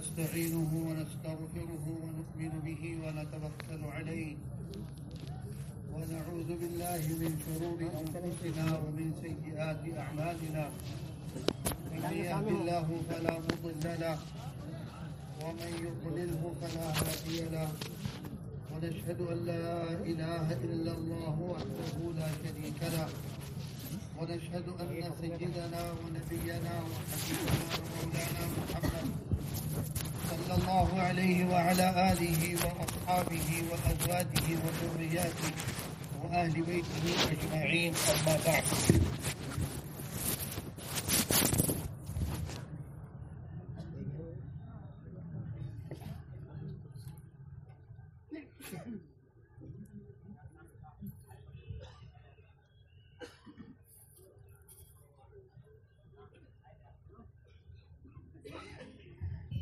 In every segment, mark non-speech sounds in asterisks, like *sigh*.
ونستعينه ونستغفره ونؤمن به ونتوكل عليه. ونعوذ بالله من شرور أنفسنا ومن سيئات أعمالنا. من يهد الله فلا مضل له. ومن يضلله فلا هادي له. ونشهد أن لا إله إلا الله وحده لا شريك له. ونشهد أن سيدنا ونبينا وحبيبنا ومولانا محمد صلى الله عليه وعلى آله وأصحابه وأزواجه وذرياته وأهل بيته أجمعين أما بعد.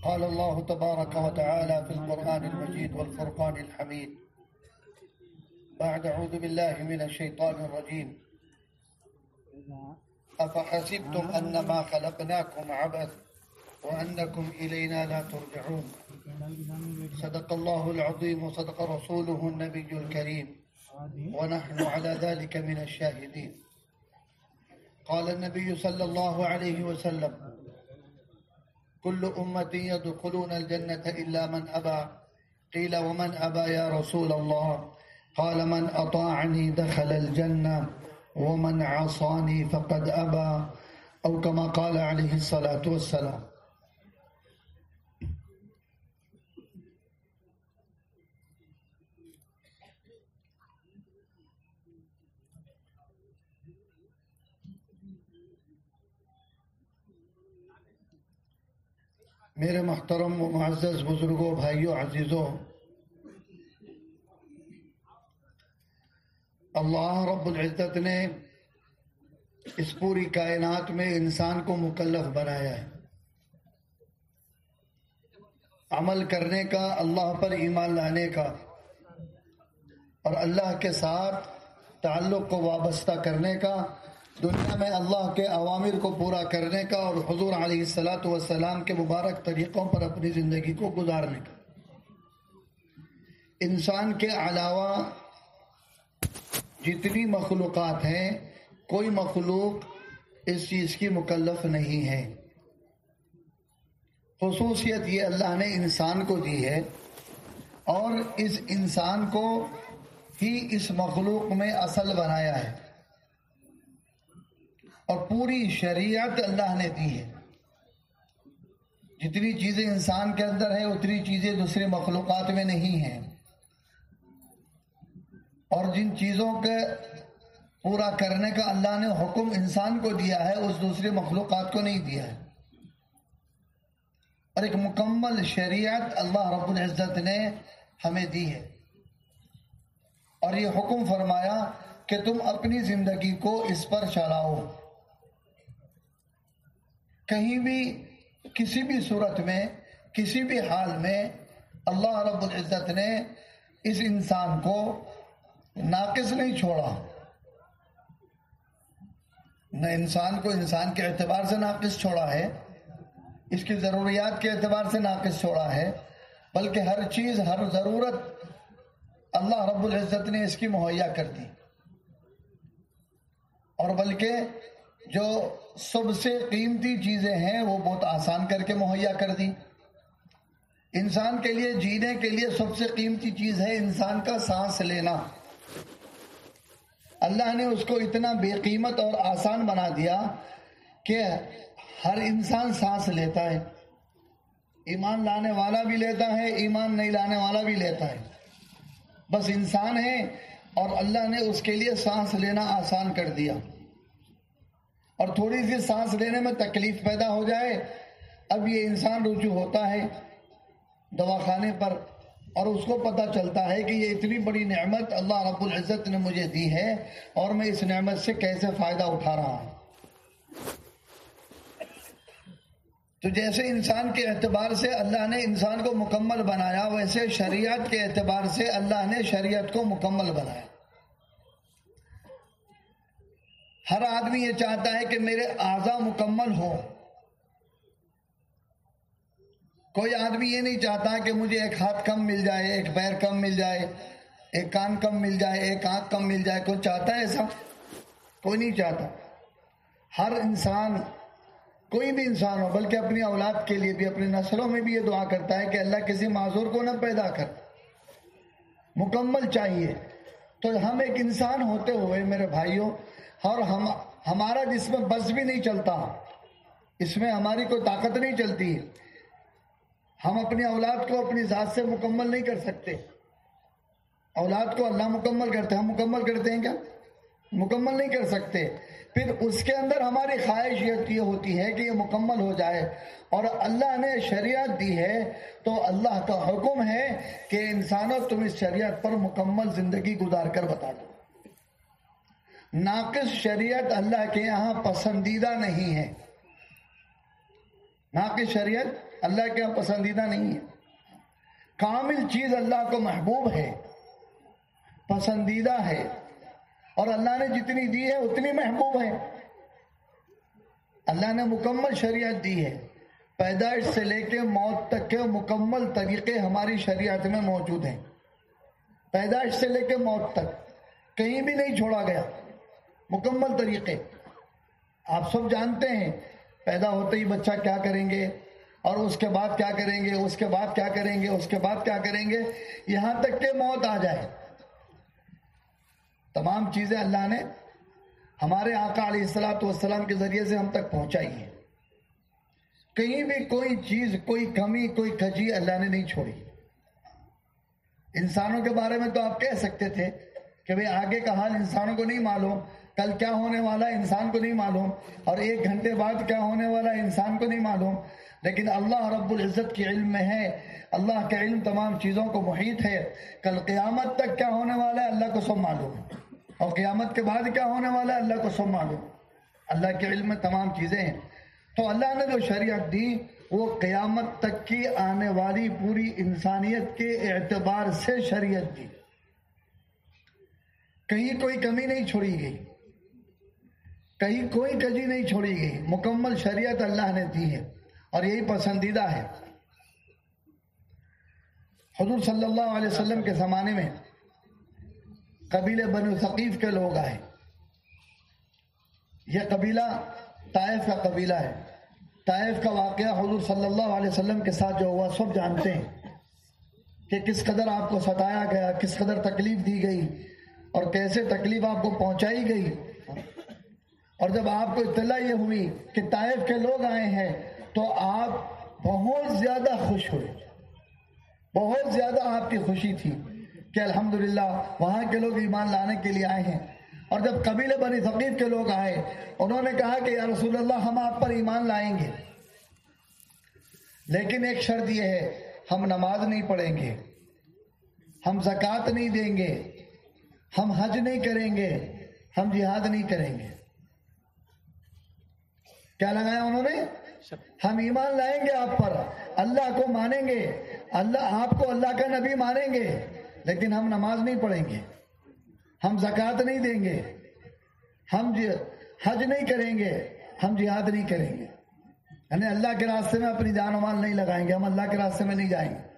قال الله تبارك وتعالى في القرآن المجيد والفرقان الحميد. بعد أعوذ بالله من الشيطان الرجيم. أفحسبتم أنما خلقناكم عبث وأنكم إلينا لا ترجعون. صدق الله العظيم وصدق رسوله النبي الكريم. ونحن على ذلك من الشاهدين. قال النبي صلى الله عليه وسلم كل أمة يدخلون الجنة إلا من أبى. قيل ومن أبى يا رسول الله؟ قال من أطاعني دخل الجنة ومن عصاني فقد أبى. أو كما قال عليه الصلاة والسلام. میرے محترم و معزز بزرگوں، بھائیوں، عزیزوں، اللہ رب العزت نے اس پوری کائنات میں انسان کو مکلف بنایا ہے۔ عمل کرنے کا، اللہ پر ایمان لانے کا اور اللہ کے ساتھ تعلق کو وابستہ کرنے کا دنیا میں اللہ کے عوامر کو پورا کرنے کا اور حضور علیہ السلاۃ والسلام کے مبارک طریقوں پر اپنی زندگی کو گزارنے کا۔ انسان کے علاوہ جتنی مخلوقات ہیں، کوئی مخلوق اس چیز کی مکلف نہیں ہے۔ خصوصیت یہ اللہ نے انسان کو دی ہے اور اس انسان کو ہی اس مخلوق میں اصل بنایا ہے۔ اور پوری شریعت اللہ نے دی ہے۔ جتنی چیزیں انسان کے اندر ہیں، اتنی چیزیں دوسرے مخلوقات میں نہیں ہیں۔ اور جن چیزوں کے پورا کرنے کا اللہ نے حکم انسان کو دیا ہے، اس دوسرے مخلوقات کو نہیں دیا ہے۔ اور ایک مکمل شریعت اللہ رب العزت نے ہمیں دی ہے۔ اور یہ حکم فرمایا کہ تم اپنی زندگی کو اس پر چلاؤ۔ کہیں بھی کسی بھی صورت میں، کسی بھی حال میں اللہ رب العزت نے اس انسان کو ناقص نہیں چھوڑا۔ نہ انسان کو انسان کے اعتبار سے ناقص چھوڑا ہے، اس کی ضروریات کے اعتبار سے ناقص چھوڑا ہے، بلکہ ہر چیز، ہر ضرورت اللہ رب العزت نے اس کی مہیا کر دی۔ اور بلکہ جو سب سے قیمتی چیزیں ہیں، وہ بہت آسان کر کے مہیا کر دی۔ انسان کے لیے، جینے کے لیے سب سے قیمتی چیز ہے انسان کا سانس لینا۔ اللہ نے اس کو اتنا بے قیمت اور آسان بنا دیا کہ ہر انسان سانس لیتا ہے۔ ایمان لانے والا بھی لیتا ہے، ایمان نہیں لانے والا بھی لیتا ہے۔ بس انسان ہے اور اللہ نے اس کے لیے سانس لینا آسان کر دیا۔ اور تھوڑی سی سانس لینے میں تکلیف پیدا ہو جائے، اب یہ انسان رجوع ہوتا ہے دواخانے پر اور اس کو پتا چلتا ہے کہ یہ اتنی بڑی نعمت اللہ رب العزت نے مجھے دی ہے اور میں اس نعمت سے کیسے فائدہ اٹھا رہا ہوں۔ تو جیسے انسان کے اعتبار سے اللہ نے انسان کو مکمل بنایا، ویسے شریعت کے اعتبار سے اللہ نے شریعت کو مکمل بنایا۔ ہر آدمی یہ چاہتا ہے کہ میرے اعضا مکمل ہو کوئی آدمی یہ نہیں چاہتا کہ مجھے ایک ہاتھ کم مل جائے، ایک پیر کم مل جائے، ایک کان کم مل جائے، ایک آنکھ کم مل جائے، کوئی چاہتا ہے ایسا؟ کوئی نہیں چاہتا۔ ہر انسان، کوئی بھی انسان ہو، بلکہ اپنی اولاد کے لیے بھی اپنی نسلوں میں بھی یہ دعا کرتا ہے کہ اللہ کسی معذور کو نہ پیدا کر۔ مکمل چاہیے۔ تو ہم ایک انسان ہوتے ہوئے میرے بھائیوں اور ہم ہمارا جس میں بس بھی نہیں چلتا، اس میں ہماری کوئی طاقت نہیں چلتی ہم اپنی اولاد کو اپنی ذات سے مکمل نہیں کر سکتے۔ اولاد کو اللہ مکمل کرتے ہم مکمل کرتے ہیں کیا؟ مکمل نہیں کر سکتے۔ پھر اس کے اندر ہماری خواہش یہ ہوتی ہے کہ یہ مکمل ہو جائے۔ اور اللہ نے شریعت دی ہے تو اللہ کا حکم ہے کہ انسانوں تم اس شریعت پر مکمل زندگی گزار کر بتا دو۔ ناقص شریعت اللہ کے یہاں پسندیدہ نہیں ہے۔ ناقص شریعت اللہ کے یہاں پسندیدہ نہیں ہے۔ کامل چیز اللہ کو محبوب ہے، پسندیدہ ہے۔ اور اللہ نے جتنی دی ہے، اتنی محبوب ہے۔ اللہ نے مکمل شریعت دی ہے۔ پیدائش سے لے کے موت تک کے مکمل طریقے ہماری شریعت میں موجود ہیں۔ پیدائش سے لے کے موت تک کہیں بھی نہیں چھوڑا گیا۔ مکمل طریقے۔ آپ سب جانتے ہیں، پیدا ہوتے ہی بچہ کیا کریں گے، اور اس کے بعد کیا کریں گے، اس کے بعد کیا کریں گے، اس کے بعد کیا کریں گے، یہاں تک کہ موت آ جائے۔ تمام چیزیں اللہ نے ہمارے آقا علیہ السلاۃ والسلام کے ذریعے سے ہم تک پہنچائی ہے کہیں بھی کوئی چیز، کوئی کمی، کوئی کجی اللہ نے نہیں چھوڑی۔ انسانوں کے بارے میں تو آپ کہہ سکتے تھے کہ بھئی آگے کا حال انسانوں کو نہیں معلوم۔ کل کیا ہونے والا انسان کو نہیں معلوم اور ایک گھنٹے بعد کیا ہونے والا انسان کو نہیں معلوم۔ لیکن اللہ رب العزت کی علم میں ہے۔ اللہ کا علم تمام چیزوں کو محیط ہے۔ کل قیامت تک کیا ہونے والا ہے؟ اللہ کو سب معلوم اور قیامت کے بعد کیا ہونے والا ہے؟ اللہ کو سب معلوم۔ اللہ کے علم میں تمام چیزیں ہیں۔ تو اللہ نے جو شریعت دی، وہ قیامت تک کی آنے والی پوری انسانیت کے اعتبار سے شریعت دی۔ کہیں کوئی کمی نہیں چھوڑی گئی۔ کہیں کوئی کجی نہیں چھوڑی گئی۔ مکمل شریعت اللہ نے دی ہے اور یہی پسندیدہ ہے۔ حضور صلی اللہ علیہ وسلم کے زمانے میں قبیلے بنو ثقیف کے لوگ آئے۔ یہ قبیلہ طائف کا قبیلہ ہے۔ طائف کا واقعہ حضور صلی اللہ علیہ وسلم کے ساتھ جو ہوا، سب جانتے ہیں کہ کس قدر آپ کو ستایا گیا، کس قدر تکلیف دی گئی اور کیسے تکلیف آپ کو پہنچائی گئی۔ اور جب آپ کو اطلاع یہ ہوئی کہ طائف کے لوگ آئے ہیں، تو آپ بہت زیادہ خوش ہوئے۔ بہت زیادہ آپ کی خوشی تھی کہ الحمدللہ وہاں کے لوگ ایمان لانے کے لیے آئے ہیں۔ اور جب قبیل بنی ثقیف کے لوگ آئے، انہوں نے کہا کہ یا رسول اللہ، ہم آپ پر ایمان لائیں گے۔ لیکن ایک شرط یہ ہے، ہم نماز نہیں پڑھیں گے، ہم زکوٰۃ نہیں دیں گے، ہم حج نہیں کریں گے، ہم جہاد نہیں کریں گے۔ کیا لگایا انہوں نے؟ ہم ایمان لائیں گے آپ پر۔ اللہ کو مانیں گے۔ اللہ، آپ کو اللہ کا نبی مانیں گے۔ لیکن ہم نماز نہیں پڑھیں گے۔ ہم زکوٰۃ نہیں دیں گے۔ ہم جی، حج نہیں کریں گے۔ ہم جہاد نہیں کریں گے۔ یعنی اللہ کے راستے میں اپنی جان و مال نہیں لگائیں گے۔ ہم اللہ کے راستے میں نہیں جائیں گے۔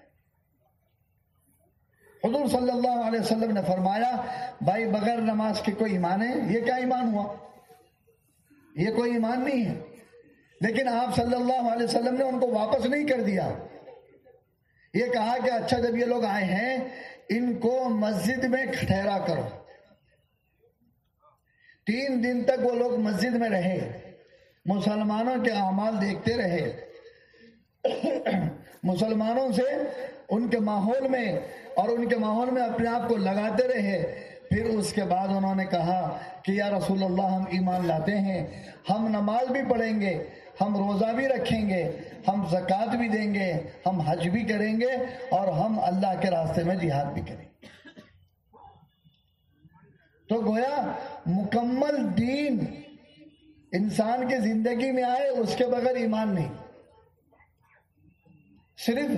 حضور صلی اللہ علیہ وسلم نے فرمایا، بھائی، بغیر نماز کے کوئی ایمان ہے؟ یہ کیا ایمان ہوا؟ یہ کوئی ایمان نہیں ہے۔ لیکن آپ صلی اللہ علیہ وسلم نے ان کو واپس نہیں کر دیا۔ یہ کہا کہ اچھا جب یہ لوگ آئے ہیں، ان کو مسجد میں ٹھہرا کرو۔ تین دن تک وہ لوگ مسجد میں رہے۔ مسلمانوں کے اعمال دیکھتے رہے۔ مسلمانوں سے ان کے ماحول میں اور ان کے ماحول میں اپنے آپ کو لگاتے رہے۔ پھر اس کے بعد انہوں نے کہا کہ یا رسول اللہ، ہم ایمان لاتے ہیں، ہم نماز بھی پڑھیں گے۔ ہم روزہ بھی رکھیں گے، ہم زکوٰۃ بھی دیں گے، ہم حج بھی کریں گے اور ہم اللہ کے راستے میں جہاد بھی کریں گے۔ تو گویا مکمل دین انسان کی زندگی میں آئے، اس کے بغیر ایمان نہیں۔ صرف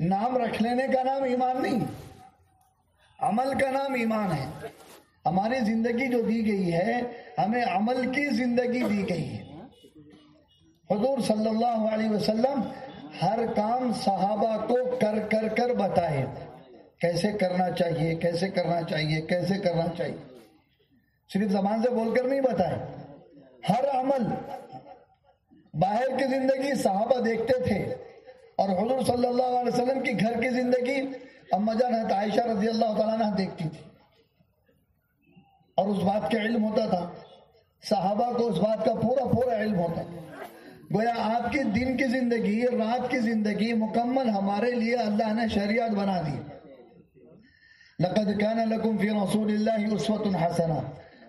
نام رکھ لینے کا نام ایمان نہیں، عمل کا نام ایمان ہے۔ ہماری زندگی جو دی گئی ہے، ہمیں عمل کی زندگی دی گئی ہے۔ حضور صلی اللہ علیہ وسلم ہر کام صحابہ کو کر کر کر بتائے کیسے کرنا چاہیے، کیسے کرنا چاہیے، کیسے کرنا چاہیے۔ صرف زبان سے بول کر نہیں بتائے۔ ہر عمل باہر کی زندگی صحابہ دیکھتے تھے۔ اور حضور صلی اللہ علیہ وسلم کی گھر کی زندگی اما جان عائشہ رضی اللہ تعالیٰ نے دیکھتی تھی۔ اور اس بات کا علم ہوتا تھا۔ صحابہ کو اس بات کا پورا پورا علم ہوتا تھا۔ گویا آپ کی دن کی زندگی، رات کی زندگی مکمل ہمارے لیے اللہ نے شریعت بنا دی۔ لقد كان لكم في رسول الله اسوه حسنه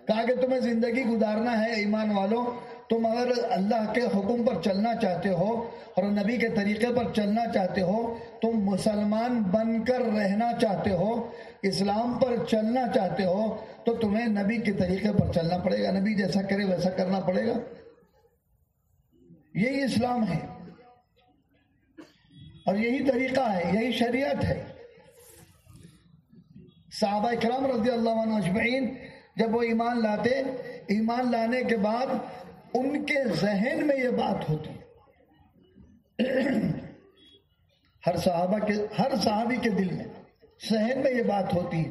کہا کہ تمہیں زندگی گزارنا ہے ایمان والوں۔ تم اگر اللہ کے حکم پر چلنا چاہتے ہو اور نبی کے طریقے پر چلنا چاہتے ہو، تم مسلمان بن کر رہنا چاہتے ہو، اسلام پر چلنا چاہتے ہو، تو تمہیں نبی کے طریقے پر چلنا پڑے گا۔ نبی جیسا کرے ویسا کرنا پڑے گا۔ یہی اسلام ہے۔ اور یہی طریقہ ہے، یہی شریعت ہے۔ صحابہ کرام رضی اللہ عنہ اجمعین جب وہ ایمان لاتے، ایمان لانے کے بعد ان کے ذہن میں یہ بات ہوتی۔ ہر صحابہ کے، ہر صحابی کے دل میں ذہن میں یہ بات ہوتی۔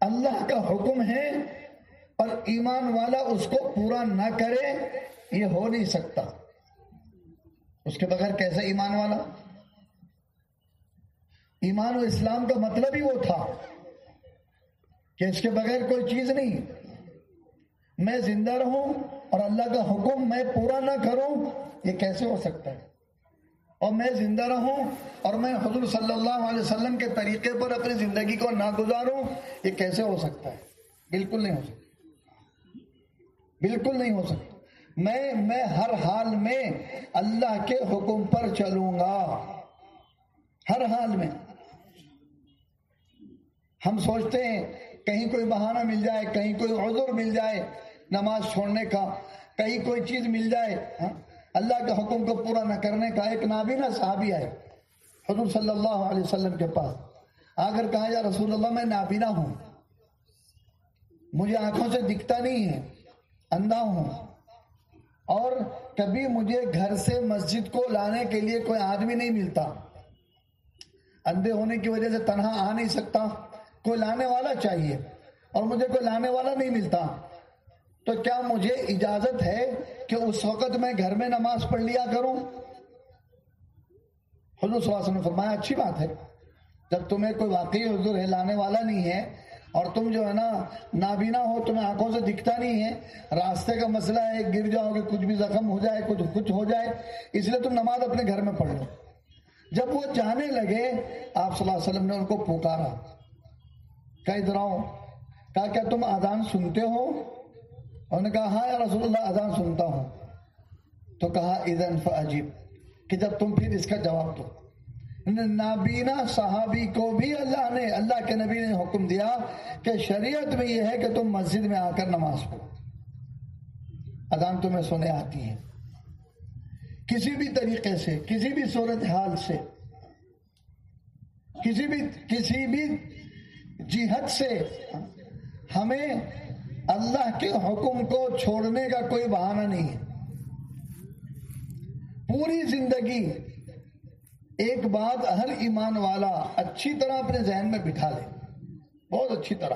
اللہ کا حکم ہے اور ایمان والا اس کو پورا نہ کرے، یہ ہو نہیں سکتا۔ اس کے بغیر کیسے ایمان والا؟ ایمان و اسلام کا مطلب ہی وہ تھا کہ اس کے بغیر کوئی چیز نہیں۔ میں زندہ رہوں اور اللہ کا حکم میں پورا نہ کروں، یہ کیسے ہو سکتا ہے؟ اور میں زندہ رہوں اور میں حضور صلی اللہ علیہ وسلم کے طریقے پر اپنی زندگی کو نہ گزاروں، یہ کیسے ہو سکتا ہے؟ بالکل نہیں ہو سکتا۔ بالکل نہیں ہو سکتا۔ میں میں ہر حال میں اللہ کے حکم پر چلوں گا۔ ہر حال میں۔ ہم سوچتے ہیں، کہیں کوئی بہانہ مل جائے، کہیں کوئی عذر مل جائے نماز چھوڑنے کا، کہیں کوئی چیز مل جائے ہاں، اللہ کے حکم کو پورا نہ کرنے کا ایک نابینا صحابی آئے، حضور صلی اللہ علیہ وسلم کے پاس۔ اگر کہا، یا رسول اللہ، میں نابینا ہوں۔ مجھے آنکھوں سے دکھتا نہیں ہے۔ اندھا ہوں۔ اور کبھی مجھے گھر سے مسجد کو لانے کے لیے کوئی آدمی نہیں ملتا۔ اندھے ہونے کی وجہ سے تنہا آ نہیں سکتا۔ کوئی لانے والا چاہیے اور مجھے کوئی لانے والا نہیں ملتا۔ تو کیا مجھے اجازت ہے کہ اس وقت میں گھر میں نماز پڑھ لیا کروں؟ حضور صلی اللہ علیہ وسلم نے فرمایا، اچھی بات ہے۔ جب تمہیں کوئی واقعی حضور ہے، لانے والا نہیں ہے اور تم جو ہے نا نابینا ہو، تمہیں آنکھوں سے دکھتا نہیں ہے۔ راستے کا مسئلہ ہے گر جاؤ گے، کچھ بھی زخم ہو جائے، کچھ کچھ ہو جائے۔ اس لیے تم نماز اپنے گھر میں پڑھ لو۔ جب وہ جانے لگے، آپ صلی اللہ علیہ وسلم نے ان کو پکارا۔ کہ ادھر آؤ۔ کہا، کیا تم آزان سنتے ہو؟ انہوں نے کہا ہاں یا رسول اللہ، اذان سنتا ہوں۔ تو کہا، اذن فعجیب کہ جب تم پھر اس کا جواب دو۔ نابینا صحابی کو بھی اللہ نے، اللہ کے نبی نے حکم دیا کہ شریعت میں یہ ہے کہ تم مسجد میں آ کر نماز پڑھو۔ اذان تمہیں سنے آتی ہے۔ کسی بھی طریقے سے، کسی بھی صورت حال سے، کسی بھی کسی بھی جہت سے ہمیں اللہ کے حکم کو چھوڑنے کا کوئی بہانہ نہیں ہے۔ پوری زندگی ایک بات ہر ایمان والا اچھی طرح اپنے ذہن میں بٹھا لے۔ بہت اچھی طرح۔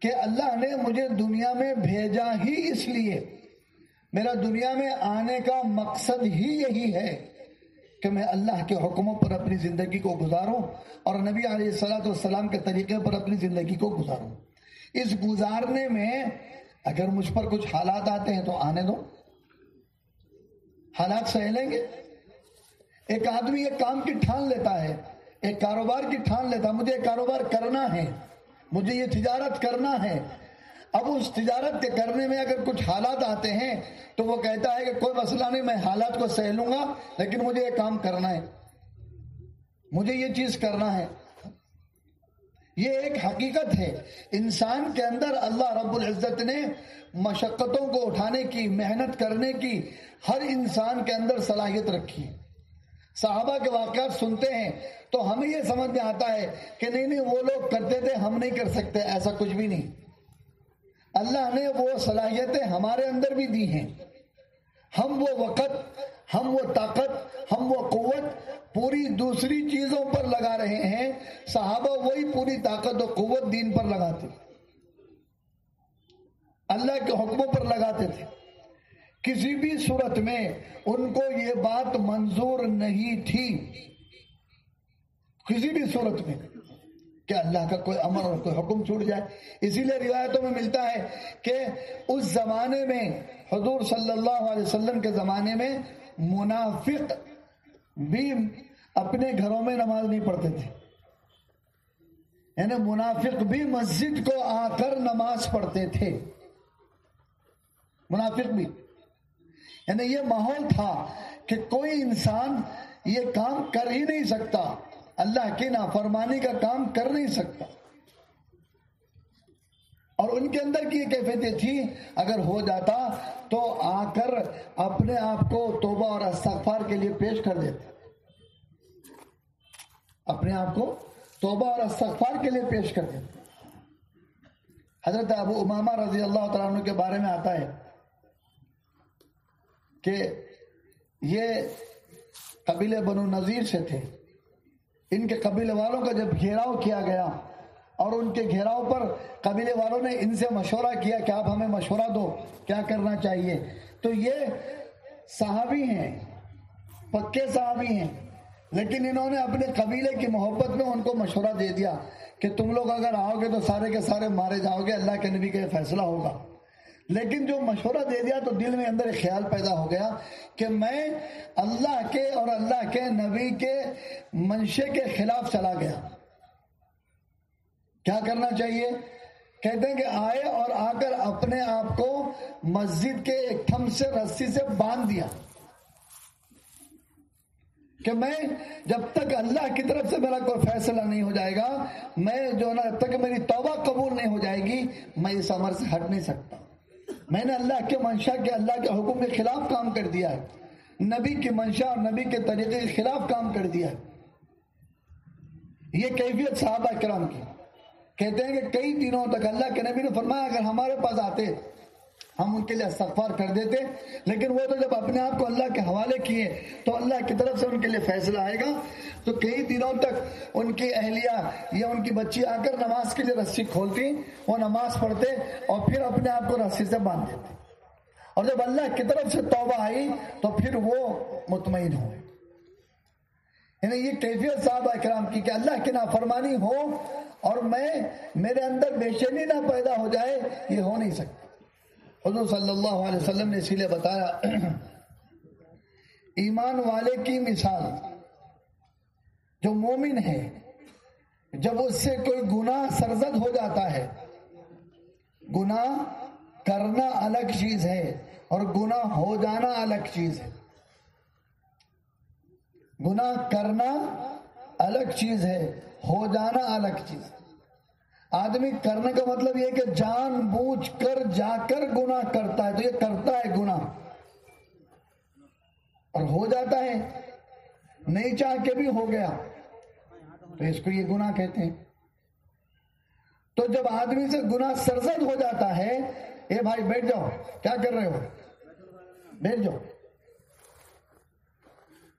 کہ اللہ نے مجھے دنیا میں بھیجا ہی اس لیے۔ میرا دنیا میں آنے کا مقصد ہی یہی ہے کہ میں اللہ کے حکموں پر اپنی زندگی کو گزاروں اور نبی علیہ السلاۃ والسلام کے طریقے پر اپنی زندگی کو گزاروں۔ اس گزارنے میں اگر مجھ پر کچھ حالات آتے ہیں تو آنے دو۔ حالات سہ لیں گے۔ ایک آدمی ایک کام کی ٹھان لیتا ہے، ایک کاروبار کی ٹھان لیتا ہے، مجھے ایک کاروبار کرنا ہے، مجھے یہ تجارت کرنا ہے۔ اب اس تجارت کے کرنے میں اگر کچھ حالات آتے ہیں تو وہ کہتا ہے کہ کوئی مسئلہ نہیں، میں حالات کو سہ لوں گا، لیکن مجھے یہ کام کرنا ہے۔ مجھے یہ چیز کرنا ہے۔ یہ ایک حقیقت ہے۔ انسان کے اندر اللہ رب العزت نے مشقتوں کو اٹھانے کی، محنت کرنے کی، ہر انسان کے اندر صلاحیت رکھی۔ ہے صحابہ کے واقعات سنتے ہیں تو ہمیں یہ سمجھ میں آتا ہے کہ نہیں نہیں، وہ لوگ کرتے تھے، ہم نہیں کر سکتے، ایسا کچھ بھی نہیں۔ اللہ نے وہ صلاحیتیں ہمارے اندر بھی دی ہیں۔ ہم وہ وقت، ہم وہ طاقت، ہم وہ قوت پوری دوسری چیزوں پر لگا رہے ہیں۔ صحابہ وہی پوری طاقت و قوت دین پر لگاتے۔ اللہ کے حکموں پر لگاتے تھے۔ کسی بھی صورت میں ان کو یہ بات منظور نہیں تھی۔ کسی بھی صورت میں کہ اللہ کا کوئی امر اور کوئی حکم چھوٹ جائے۔ اسی لیے روایتوں میں ملتا ہے کہ اس زمانے میں حضور صلی اللہ علیہ وسلم کے زمانے میں منافق بھی اپنے گھروں میں نماز نہیں پڑھتے تھے۔ یعنی منافق بھی مسجد کو آ کر نماز پڑھتے تھے۔ منافق بھی۔ یعنی یہ ماحول تھا کہ کوئی انسان یہ کام کر ہی نہیں سکتا۔ اللہ کی نافرمانی کا کام کر نہیں سکتا۔ اور ان کے اندر کی کیفیتیں تھی اگر ہو جاتا تو آ کر اپنے آپ کو توبہ اور استغفار کے لیے پیش کر دیتے اپنے آپ کو توبہ اور استغفار کے لیے پیش کر دیتے حضرت ابو امامہ رضی اللہ تعالیٰ عنہ کے بارے میں آتا ہے۔ کہ یہ قبیل بنو نذیر سے تھے۔ ان کے قبیلے والوں کا جب گھیراؤ کیا گیا اور ان کے گھیراؤ پر قبیلے والوں نے ان سے مشورہ کیا کہ آپ ہمیں مشورہ دو، کیا کرنا چاہیے؟ تو یہ صحابی ہیں، پکے صحابی ہیں، لیکن انہوں نے اپنے قبیلے کی محبت میں ان کو مشورہ دے دیا کہ تم لوگ اگر آؤ گے تو سارے کے سارے مارے جاؤ گے، اللہ کے نبی کا یہ فیصلہ ہوگا۔ لیکن جو مشورہ دے دیا تو دل میں اندر ایک خیال پیدا ہو گیا کہ میں اللہ کے اور اللہ کے نبی کے منشے کے خلاف چلا گیا۔ کیا کرنا چاہیے؟ کہتے ہیں کہ آئے اور آ کر اپنے آپ کو مسجد کے ایک تھم سے، رسی سے باندھ دیا۔ کہ میں جب تک اللہ کی طرف سے میرا کوئی فیصلہ نہیں ہو جائے گا، میں جو نا جب تک میری توبہ قبول نہیں ہو جائے گی، میں اس عمر سے ہٹ نہیں سکتا۔ میں نے اللہ کے منشا کے اللہ کے حکم کے خلاف کام کر دیا ہے۔ نبی کی منشا اور نبی کے طریقے کے خلاف کام کر دیا ہے۔ یہ کیفیت صحابہ کرام کی۔ کہتے ہیں کہ کئی دنوں تک اللہ کے نبی نے فرمایا، اگر ہمارے پاس آتے ہم ان کے لیے استغفار کر دیتے، لیکن وہ تو جب اپنے آپ کو اللہ کے حوالے کیے، تو اللہ کی طرف سے ان کے لیے فیصلہ آئے گا۔ تو کئی دنوں تک ان کی اہلیہ یا ان کی بچی آ کر نماز کے لیے رسی کھولتی، وہ نماز پڑھتے اور پھر اپنے آپ کو رسی سے باندھ دیتے۔ اور جب اللہ کی طرف سے توبہ آئی، تو پھر وہ مطمئن ہوئے۔ یعنی یہ کیفیت صاحب اکرام کی کہ اللہ کی نافرمانی ہو اور میں، میرے اندر بے چینی نہ پیدا ہو جائے، یہ ہو نہیں سکتا۔ حضور صلی اللہ علیہ وسلم نے اسی لیے بتایا، ایمان والے کی مثال، جو مومن ہے، جب اس سے کوئی گناہ سرزد ہو جاتا ہے، گناہ کرنا الگ چیز ہے اور گناہ ہو جانا الگ چیز ہے۔ گناہ کرنا الگ چیز ہے، ہو جانا الگ چیز آدمی کرنے کا مطلب یہ کہ جان بوجھ کر جا کر گنا کرتا ہے تو یہ کرتا ہے گنا اور ہو جاتا ہے، نہیں چاہ کے بھی ہو گیا۔ تو اس کو یہ گنا کہتے ہیں۔ تو جب آدمی سے گنا سرزد ہو جاتا ہے، اے بھائی بیٹھ جاؤ، کیا کر رہے ہو؟ بیٹھ جاؤ۔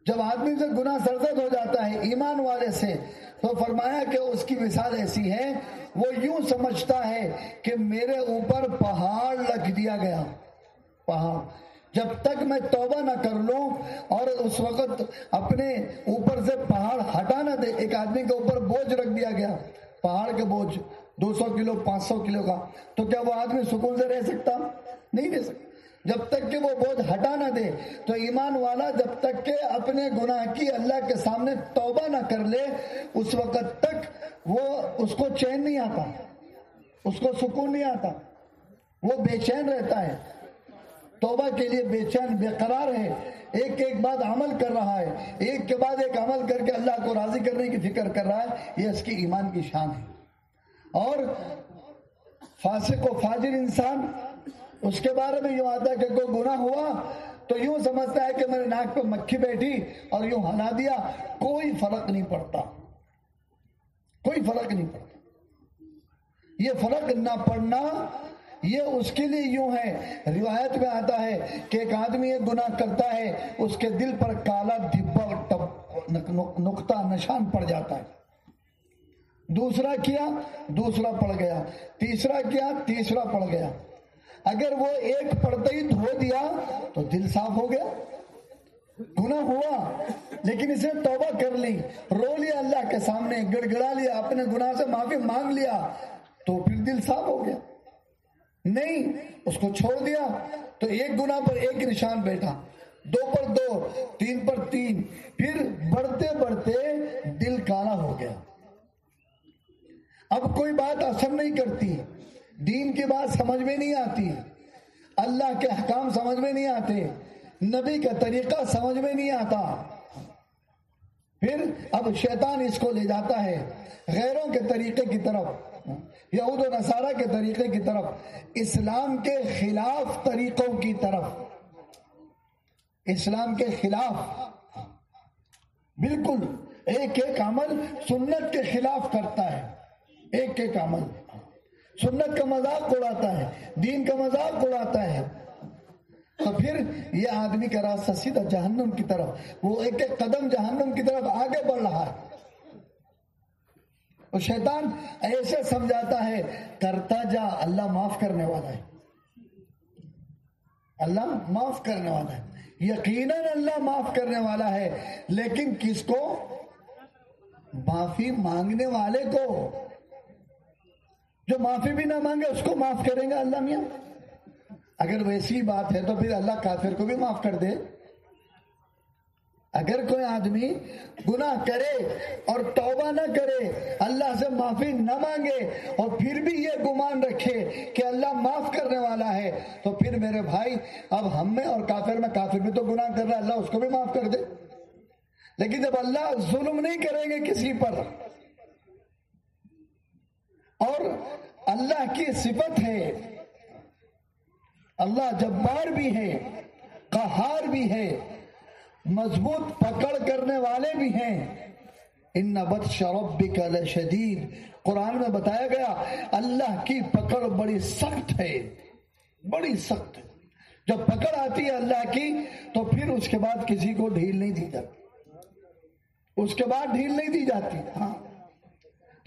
جب آدمی سے گنا سرزد ہو جاتا ہے ایمان والے سے تو فرمایا کہ اس کی مثال ایسی ہے، وہ یوں سمجھتا ہے کہ میرے اوپر پہاڑ لکھ دیا گیا۔ پہاڑ۔ جب تک میں توبہ نہ کر لوں اور اس وقت اپنے اوپر سے پہاڑ ہٹا نہ دے، ایک آدمی کے اوپر بوجھ رکھ دیا گیا۔ پہاڑ کے بوجھ، دو سو کلو، پانچ سو کلو کا۔ تو کیا وہ آدمی سکون سے رہ سکتا؟ نہیں رہ سکتا۔ جب تک کہ وہ بوجھ ہٹا نہ دے، تو ایمان والا جب تک کہ اپنے گناہ کی اللہ کے سامنے توبہ نہ کر لے، اس وقت تک وہ اس کو چین نہیں آتا، اس کو سکون نہیں آتا۔ وہ بے چین رہتا ہے۔ توبہ کے لیے بے چین، بے قرار ہے۔ ایک ایک بعد عمل کر رہا ہے۔ ایک کے بعد ایک عمل کر کے اللہ کو راضی کرنے کی فکر کر رہا ہے۔ یہ اس کی ایمان کی شان ہے۔ اور فاسق و فاجر انسان اس کے بارے میں یوں آتا ہے کہ کوئی گناہ ہوا تو یوں سمجھتا ہے کہ میرے ناک پہ مکھی بیٹھی اور یوں ہلا دیا، کوئی فرق نہیں پڑتا۔ کوئی فرق نہیں پڑتا۔ یہ فرق نہ پڑنا، یہ اس کے لیے یوں ہے۔ روایت میں آتا ہے کہ ایک آدمی ایک گناہ کرتا ہے، اس کے دل پر کالا دبا نقطہ نشان پڑ جاتا ہے۔ دوسرا کیا؟ دوسرا پڑ گیا۔ تیسرا کیا؟ تیسرا پڑ گیا۔ اگر وہ ایک پڑتے ہی دھو دیا تو دل صاف ہو گیا۔ گناہ ہوا، لیکن اسے توبہ کر لی۔ رو لیا اللہ کے سامنے گڑ گڑا لیا، اپنے گناہ سے معافی مانگ لیا تو پھر دل صاف ہو گیا۔ نہیں، اس کو چھوڑ دیا۔ تو ایک گنا پر ایک نشان بیٹھا۔ دو پر دو، تین پر تین۔ پھر بڑھتے بڑھتے دل کالا ہو گیا۔ اب کوئی بات اثر نہیں کرتی۔ دین کی بات سمجھ میں نہیں آتی۔ اللہ کے حکام سمجھ میں نہیں آتے۔ نبی کا طریقہ سمجھ میں نہیں آتا۔ پھر اب شیطان اس کو لے جاتا ہے غیروں کے طریقے کی طرف، یہود و نصارہ کے طریقے کی طرف، اسلام کے خلاف طریقوں کی طرف۔ اسلام کے خلاف۔ بالکل، ایک ایک عمل سنت کے خلاف کرتا ہے۔ ایک ایک عمل۔ سنت کا مذاق اڑاتا ہے، دین کا مذاق اڑاتا ہے۔ تو پھر یہ آدمی کا راستہ سیدھا جہنم کی طرف، وہ ایک ایک قدم جہنم کی طرف آگے بڑھ رہا ہے۔ وہ شیطان ایسے سمجھاتا ہے، کرتا جا، اللہ معاف کرنے والا ہے۔ اللہ معاف کرنے والا ہے۔ یقیناً اللہ معاف کرنے والا ہے، لیکن کس کو؟ معافی مانگنے والے کو۔ جو معافی بھی نہ مانگے، اس کو معاف کریں گا اللہ میاں۔ اگر ویسی بات ہے تو پھر اللہ کافر کو بھی معاف کر دے۔ اگر کوئی آدمی گناہ کرے اور توبہ نہ کرے، اللہ سے معافی نہ مانگے اور پھر بھی یہ گمان رکھے کہ اللہ معاف کرنے والا ہے، تو پھر میرے بھائی، اب ہم میں اور کافر میں، کافر بھی تو گناہ کر رہا ہے، اللہ اس کو بھی معاف کر دے۔ لیکن جب اللہ ظلم نہیں کریں گے کسی پر اور اللہ کی صفت ہے۔ اللہ جبار بھی ہے قہار بھی ہے مضبوط پکڑ کرنے والے بھی ہیں۔ ان بد شرب شدید قرآن میں بتایا گیا، اللہ کی پکڑ بڑی سخت ہے۔ بڑی سخت۔ جب پکڑ آتی ہے اللہ کی، تو پھر اس کے بعد کسی کو ڈھیل نہیں دی جاتی۔ اس کے بعد ڈھیل نہیں دی جاتی۔ ہاں۔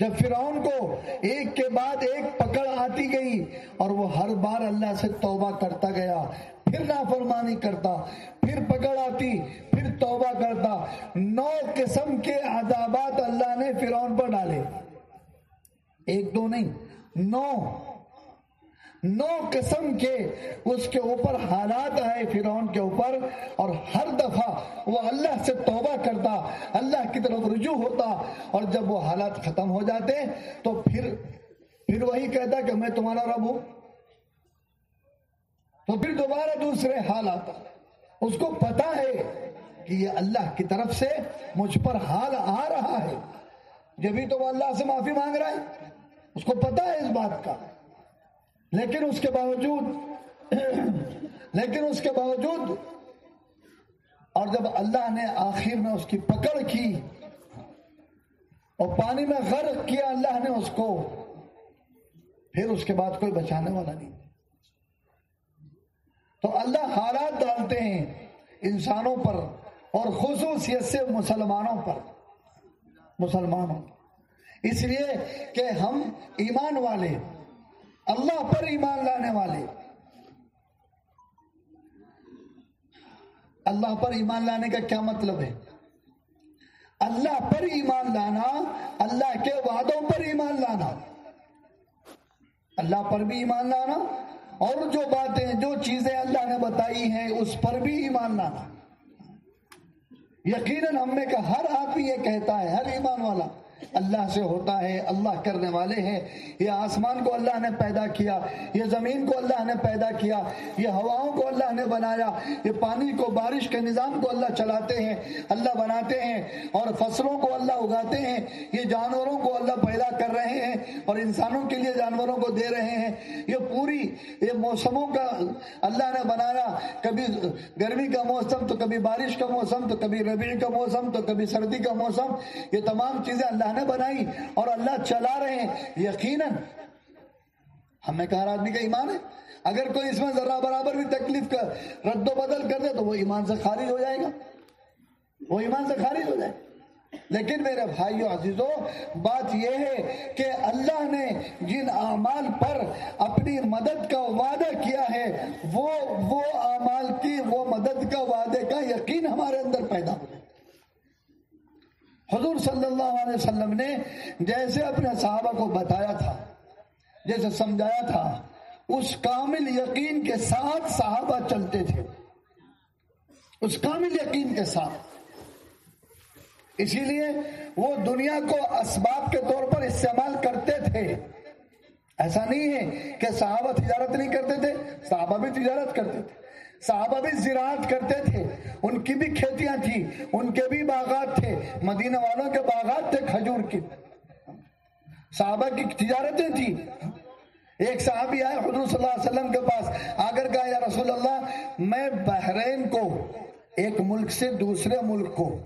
جب فرعون کو ایک کے بعد ایک پکڑ آتی گئی اور وہ ہر بار اللہ سے توبہ کرتا گیا، پھر نافرمانی کرتا، پھر پکڑ آتی، پھر توبہ کرتا۔ نو قسم کے عذابات اللہ نے فرعون پر ڈالے۔ ایک دو نہیں، نو نو قسم کے اس کے اوپر حالات آئے فرعون کے اوپر اور ہر دفعہ وہ اللہ سے توبہ کرتا، اللہ کی طرف رجوع ہوتا اور جب وہ حالات ختم ہو جاتے تو پھر پھر وہی کہتا کہ میں تمہارا رب ہوں۔ تو پھر دوبارہ دوسرے حال آتا اس کو پتا ہے کہ یہ اللہ کی طرف سے مجھ پر حال آ رہا ہے۔ جبھی تو وہ اللہ سے معافی مانگ رہا ہے۔ اس کو پتا ہے اس بات کا۔ لیکن اس کے باوجود *clears throat* لیکن اس کے باوجود اور جب اللہ نے آخر میں اس کی پکڑ کی اور پانی میں غرق کیا اللہ نے اس کو، پھر اس کے بعد کوئی بچانے والا نہیں۔ تو اللہ حالات ڈالتے ہیں انسانوں پر اور خصوصیت سے مسلمانوں پر، مسلمانوں۔ اس لیے کہ ہم ایمان والے اللہ پر ایمان لانے والے۔ اللہ پر ایمان لانے کا کیا مطلب ہے؟ اللہ پر ایمان لانا، اللہ کے وعدوں پر ایمان لانا۔ اللہ پر بھی ایمان لانا اور جو باتیں، جو چیزیں اللہ نے بتائی ہیں، اس پر بھی ایمان لانا۔ یقیناً ہم نے کا ہر آدمی یہ کہتا ہے، ہر ایمان والا۔ اللہ سے ہوتا ہے، اللہ کرنے والے ہیں۔ یہ آسمان کو اللہ نے پیدا کیا، یہ زمین کو اللہ نے پیدا کیا، یہ ہواؤں کو اللہ نے بنایا، یہ پانی کو، بارش کے نظام کو اللہ چلاتے ہیں، اللہ بناتے ہیں اور فصلوں کو اللہ اگاتے ہیں۔ یہ جانوروں کو اللہ پیدا کر رہے ہیں اور انسانوں کے لیے جانوروں کو دے رہے ہیں۔ یہ پوری، یہ موسموں کا اللہ نے بنایا۔ کبھی گرمی کا موسم، تو کبھی بارش کا موسم، تو کبھی ربیع کا موسم، تو کبھی سردی کا موسم۔ یہ تمام چیزیں اللہ نے بنائی اور اللہ چلا رہے ہیں، یقیناً۔ ہمیں کہا آدمی کا ایمان ہے؟ اگر کوئی اس میں ذرا برابر بھی تکلیف کا رد و بدل کر دے تو وہ ایمان سے خارج ہو جائے گا۔ وہ ایمان سے خارج ہو جائے۔ لیکن میرے بھائیو، عزیزو، بات یہ ہے کہ اللہ نے جن اعمال پر اپنی مدد کا وعدہ کیا ہے، وہ وہ اعمال کی، وہ مدد کا وعدے کا یقین ہمارے اندر پیدا ہو جائے۔ حضور صلی اللہ علیہ وسلم نے جیسے اپنے صحابہ کو بتایا تھا، جیسے سمجھایا تھا، اس کامل یقین کے ساتھ صحابہ چلتے تھے۔ اس کامل یقین کے ساتھ۔ اسی لیے وہ دنیا کو اسباب کے طور پر استعمال کرتے تھے۔ ایسا نہیں ہے کہ صحابہ تجارت نہیں کرتے تھے، صحابہ بھی تجارت کرتے تھے۔ صحابہ بھی زراعت کرتے تھے، ان کی بھی کھیتیاں تھیں، ان کے بھی باغات تھے، مدینہ والوں کے باغات تھے کھجور کے۔ صحابہ کی تجارتیں تھیں۔ ایک صحابی آئے حضور صلی اللہ علیہ وسلم کے پاس، آگر کہا یا رسول اللہ، میں بحرین کو، ایک ملک سے دوسرے ملک کو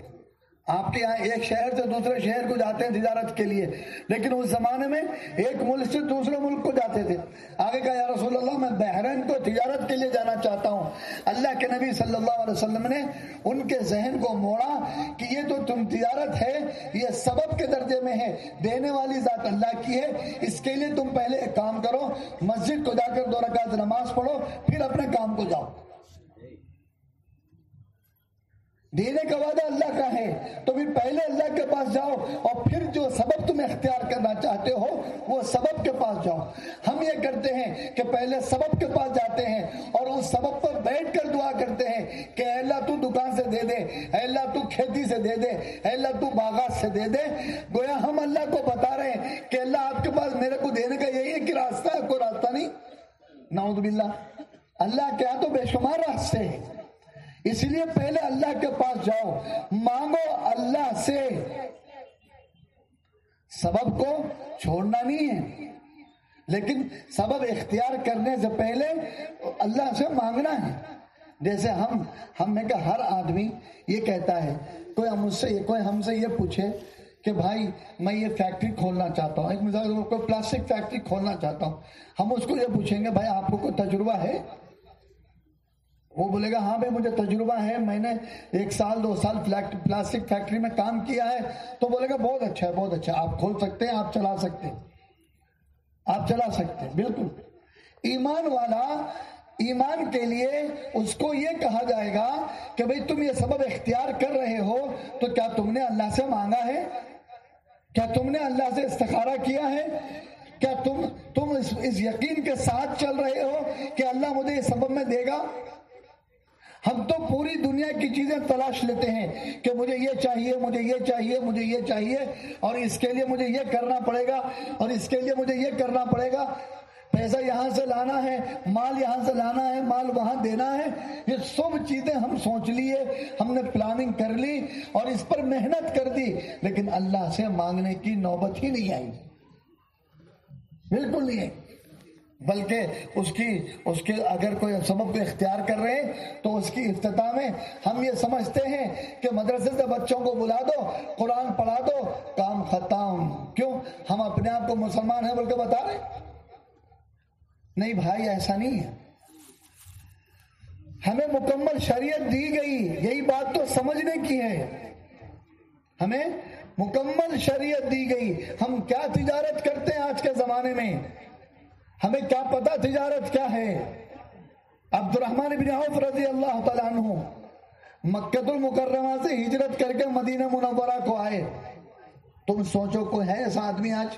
آپ کے یہاں ایک شہر سے دوسرے شہر کو جاتے ہیں تجارت کے لیے۔ لیکن اس زمانے میں ایک ملک سے دوسرے ملک کو جاتے تھے۔ آگے کہا، یا رسول اللہ، میں بحرین کو تجارت کے لیے جانا چاہتا ہوں۔ اللہ کے نبی صلی اللہ علیہ وسلم نے ان کے ذہن کو موڑا کہ یہ تو تم تجارت ہے، یہ سبب کے درجے میں ہے، دینے والی ذات اللہ کی ہے۔ اس کے لیے تم پہلے ایک کام کرو، مسجد کو جا کر دو رکعت نماز پڑھو، پھر اپنے کام کو جاؤ۔ دینے کا وعدہ اللہ کا ہے، تو بھی پہلے اللہ کے پاس جاؤ اور پھر جو سبب تم اختیار کرنا چاہتے ہو، وہ سبب کے پاس جاؤ۔ ہم یہ کرتے ہیں کہ پہلے سبب کے پاس جاتے ہیں اور اس سبب پر بیٹھ کر دعا کرتے ہیں کہ اے اللہ تو دکان سے دے دے، اے اللہ تو کھیتی سے دے دے، اے اللہ تو باغات سے دے دے۔ گویا ہم اللہ کو بتا رہے ہیں کہ اللہ آپ کے پاس میرے کو دینے کا یہی ہے کہ راستہ ہے، کوئی راستہ نہیں۔ نعوذ باللہ۔ اللہ کیا تو بے شمار راستے ہیں۔ اس لیے پہلے اللہ کے پاس جاؤ۔ مانگو اللہ سے۔ سبب کو چھوڑنا نہیں ہے۔ لیکن سبب اختیار کرنے سے پہلے اللہ سے مانگنا ہے۔ جیسے ہم ہم میں کہ ہر آدمی یہ کہتا ہے، کوئی ہم سے، کوئی ہم سے یہ پوچھے کہ بھائی، میں یہ فیکٹری کھولنا چاہتا ہوں۔ ایک مثال کوئی پلاسٹک فیکٹری کھولنا چاہتا ہوں۔ ہم اس کو یہ پوچھیں گے، بھائی، آپ کو کوئی تجربہ ہے؟ وہ بولے گا ہاں بھائی مجھے تجربہ ہے، میں نے ایک سال، دو سال پلاسٹک فیکٹری میں کام کیا ہے۔ تو بولے گا، بہت اچھا ہے، بہت اچھا۔ آپ کھول سکتے ہیں، آپ چلا سکتے ہیں۔ آپ چلا سکتے ہیں، بالکل۔ ایمان والا، ایمان کے لیے اس کو یہ کہا جائے گا کہ بھئی تم یہ سبب اختیار کر رہے ہو، تو کیا تم نے اللہ سے مانگا ہے؟ کیا تم نے اللہ سے استخارہ کیا ہے؟ کیا تم تم اس یقین کے ساتھ چل رہے ہو کہ اللہ مجھے یہ سبب میں دے گا؟ ہم تو پوری دنیا کی چیزیں تلاش لیتے ہیں کہ مجھے یہ چاہیے، مجھے یہ چاہیے، مجھے یہ چاہیے، اور اس کے لیے مجھے یہ کرنا پڑے گا، اور اس کے لیے مجھے یہ کرنا پڑے گا۔ پیسہ یہاں سے لانا ہے، مال یہاں سے لانا ہے، مال وہاں دینا ہے۔ یہ سب چیزیں ہم سوچ لیے، ہم نے پلاننگ کر لی اور اس پر محنت کر دی، لیکن اللہ سے مانگنے کی نوبت ہی نہیں آئی۔ بالکل نہیں آئی۔ بلکہ اس کی، اس کے اگر کوئی سبب کو اختیار کر رہے ہیں تو اس کی افتتاح میں ہم یہ سمجھتے ہیں کہ مدرسے سے بچوں کو بلا دو، قرآن پڑھا دو، کام ختم۔ کیوں؟ ہم اپنے آپ کو مسلمان ہیں بول کے بتا رہے نہیں بھائی، ایسا نہیں ہے۔ ہمیں مکمل شریعت دی گئی۔ یہی بات تو سمجھنے کی ہے۔ ہمیں مکمل شریعت دی گئی۔ ہم کیا تجارت کرتے ہیں آج کے زمانے میں؟ ہمیں کیا پتا تجارت کیا ہے۔ عبد الرحمن بن عوف رضی اللہ تعالیٰ عنہ مکت المکرمہ سے ہجرت کر کے مدینہ منورہ کو آئے۔ تم سوچو کوئی ہے ایسا آدمی آج؟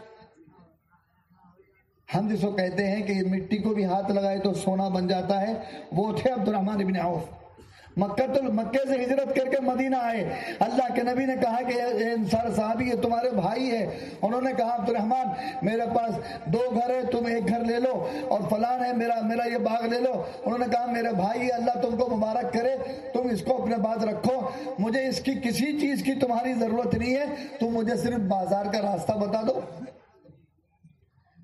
ہم جس کو کہتے ہیں کہ مٹی کو بھی ہاتھ لگائے تو سونا بن جاتا ہے۔ وہ تھے عبد الرحمان بن عوف۔ مکہ مکے سے ہجرت کر کے مدینہ آئے۔ اللہ کے نبی نے کہا کہ صحابی یہ تمہارے بھائی ہے انہوں نے کہا عبد الرحمان میرے پاس دو گھر ہے تم ایک گھر لے لو اور فلان ہے، میرا میرا یہ باغ لے لو۔ انہوں نے کہا، میرے بھائی، اللہ تم کو مبارک کرے، تم اس کو اپنے پاس رکھو۔ مجھے اس کی کسی چیز کی تمہاری ضرورت نہیں ہے۔ تم مجھے صرف بازار کا راستہ بتا دو۔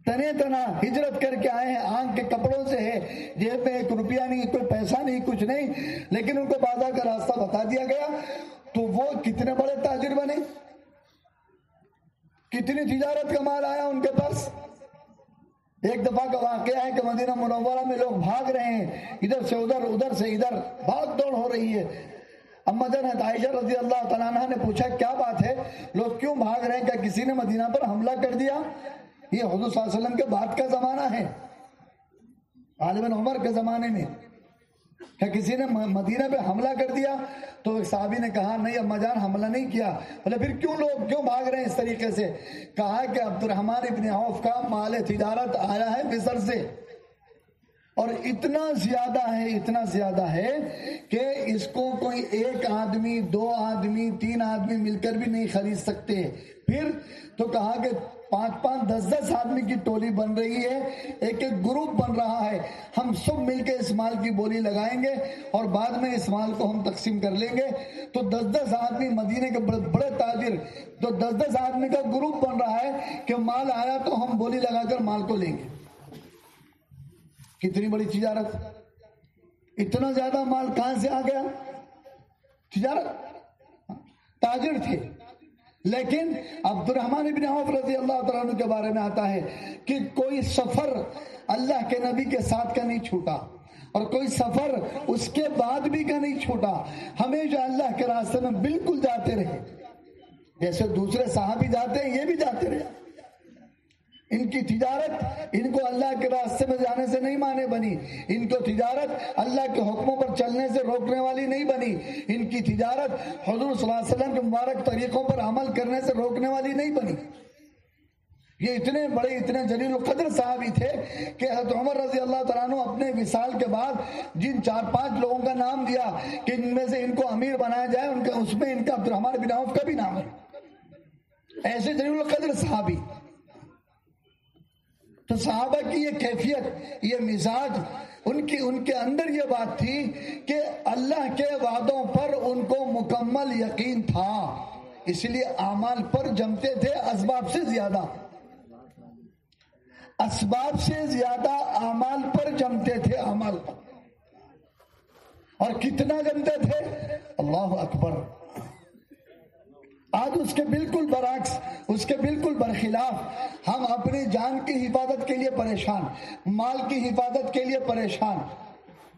تنے تنا ہجرت کر کے آئے ہیں، آنکھ کے کپڑوں سے ہے، جیب میں ایک روپیہ نہیں، کوئی پیسہ نہیں، کچھ نہیں، لیکن ان کو بازار کا راستہ بتا دیا گیا۔ تو وہ کتنے بڑے تاجر بنے؟ کتنی تجارت کا مال آیا ان کے پاس؟ ایک دفعہ کا واقعہ ہے کہ مدینہ منورہ میں لوگ بھاگ رہے ہیں، ادھر سے ادھر ادھر سے ادھر، بھاگ دوڑ ہو رہی ہے۔ اما جن عائشہ رضی اللہ تعالیٰ نے پوچھا، کیا بات ہے؟ لوگ کیوں بھاگ رہے ہیں؟ کیا کسی نے مدینہ پر حملہ کر دیا؟ یہ حضور صلی اللہ علیہ وسلم کے بعد کا زمانہ ہے۔ عالم عمر کے زمانے میں۔ کیا کسی نے مدینہ پہ حملہ کر دیا تو ایک صحابی نے کہا، نہیں اما جان حملہ نہیں کیا۔ بولے، پھر کیوں لوگ، کیوں بھاگ رہے ہیں اس طریقے سے؟ کہا کہ عبد الرحمان ابن عوف کا مال تجارت آیا ہے مصر سے۔ اور اتنا زیادہ ہے، اتنا زیادہ ہے کہ اس کو کوئی ایک آدمی، دو آدمی، تین آدمی مل کر بھی نہیں خرید سکتے۔ پھر تو کہا کہ پانچ پانچ، دس دس آدمی کی ٹولی بن رہی ہے، ایک ایک گروپ بن رہا ہے۔ ہم سب مل کے اس مال کی بولی لگائیں گے اور بعد میں اس مال کو ہم تقسیم کر لیں گے۔ تو دس دس آدمی مدینے کے بڑے تاجر، تو دس دس آدمی کا گروپ بن رہا ہے کہ مال آیا تو ہم بولی لگا کر مال کو لیں گے۔ کتنی بڑی تجارت۔ اتنا زیادہ مال کہاں سے آ گیا؟ تجارت۔ ہاں، تاجر تھے۔ لیکن عبد الرحمان ابن عوف رضی اللہ تعالیٰ کے بارے میں آتا ہے کہ کوئی سفر اللہ کے نبی کے ساتھ کا نہیں چھوٹا اور کوئی سفر اس کے بعد بھی کا نہیں چھوٹا، ہمیشہ اللہ کے راستے میں بالکل جاتے رہے۔ جیسے دوسرے صحابی جاتے ہیں، یہ بھی جاتے رہے۔ ان کی تجارت ان کو اللہ کے راستے میں جانے سے نہیں مانے بنی۔ ان کو تجارت اللہ کے حکموں پر چلنے سے روکنے والی نہیں بنی۔ ان کی تجارت حضور صلی اللہ علیہ وسلم کے مبارک طریقوں پر عمل کرنے سے روکنے والی نہیں بنی۔ یہ اتنے بڑے، اتنے جلیل القدر صحابی تھے کہ حضرت عمر رضی اللہ تعالیٰ عنہ اپنے وصال کے بعد جن چار پانچ لوگوں کا نام دیا کہ ان میں سے ان کو امیر بنایا جائے، ان کا اس میں ان کا عبد الرحمان بن عوف کا بھی نام ہے۔ ایسے جلیل القدر صحابی تو صحابہ کی یہ کیفیت، یہ مزاج، ان کی، ان کے اندر یہ بات تھی کہ اللہ کے وعدوں پر ان کو مکمل یقین تھا۔ اس لیے اعمال پر جمتے تھے، اسباب سے زیادہ۔ اسباب سے زیادہ اعمال پر جمتے تھے اعمال۔ پر اور کتنا جمتے تھے؟ اللہ اکبر۔ آج اس کے بالکل برعکس، اس کے بالکل برخلاف، ہم اپنی جان کی حفاظت کے لیے پریشان، مال کی حفاظت کے لیے پریشان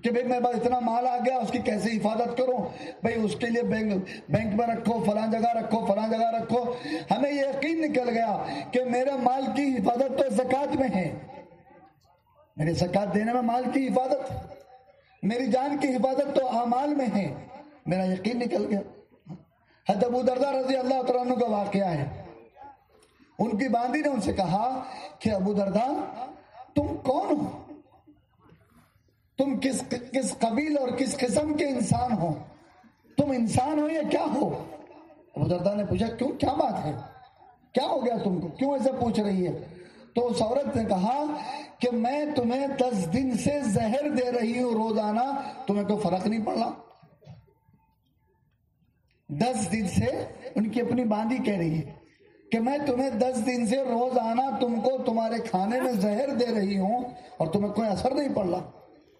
کہ بھائی میں اتنا مال آ گیا، اس کی کیسے حفاظت کروں؟ بھائی اس کے لیے بینک بینک میں رکھو، فلاں جگہ رکھو، فلاں جگہ رکھو۔ ہمیں یہ یقین نکل گیا کہ میرے مال کی حفاظت تو زکات میں ہے۔ میرے زکات دینے میں مال کی حفاظت، میری جان کی حفاظت تو اعمال میں ہے۔ میرا یقین نکل گیا۔ ابو دردہ رضی اللہ تعالیٰ کا واقعہ ہے۔ ان کی باندھی نے ان سے کہا کہ ابو دردہ تم کون ہو؟ تم کس کس قبیل اور کس قسم کے انسان ہو؟ تم انسان ہو یا کیا ہو؟ ابو دردہ نے پوچھا، کیوں، کیا بات ہے؟ کیا ہو گیا تم کو؟ کیوں ایسے پوچھ رہی ہے؟ تو اس عورت نے کہا کہ میں تمہیں دس دن سے زہر دے رہی ہوں، روزانہ، تمہیں کوئی فرق نہیں پڑ رہا۔ دس دن سے ان کی اپنی باندھی کہہ رہی ہے کہ میں تمہیں دس دن سے روز آنا تم کو تمہارے کھانے میں زہر دے رہی ہوں اور تمہیں کوئی اثر نہیں پڑ رہا،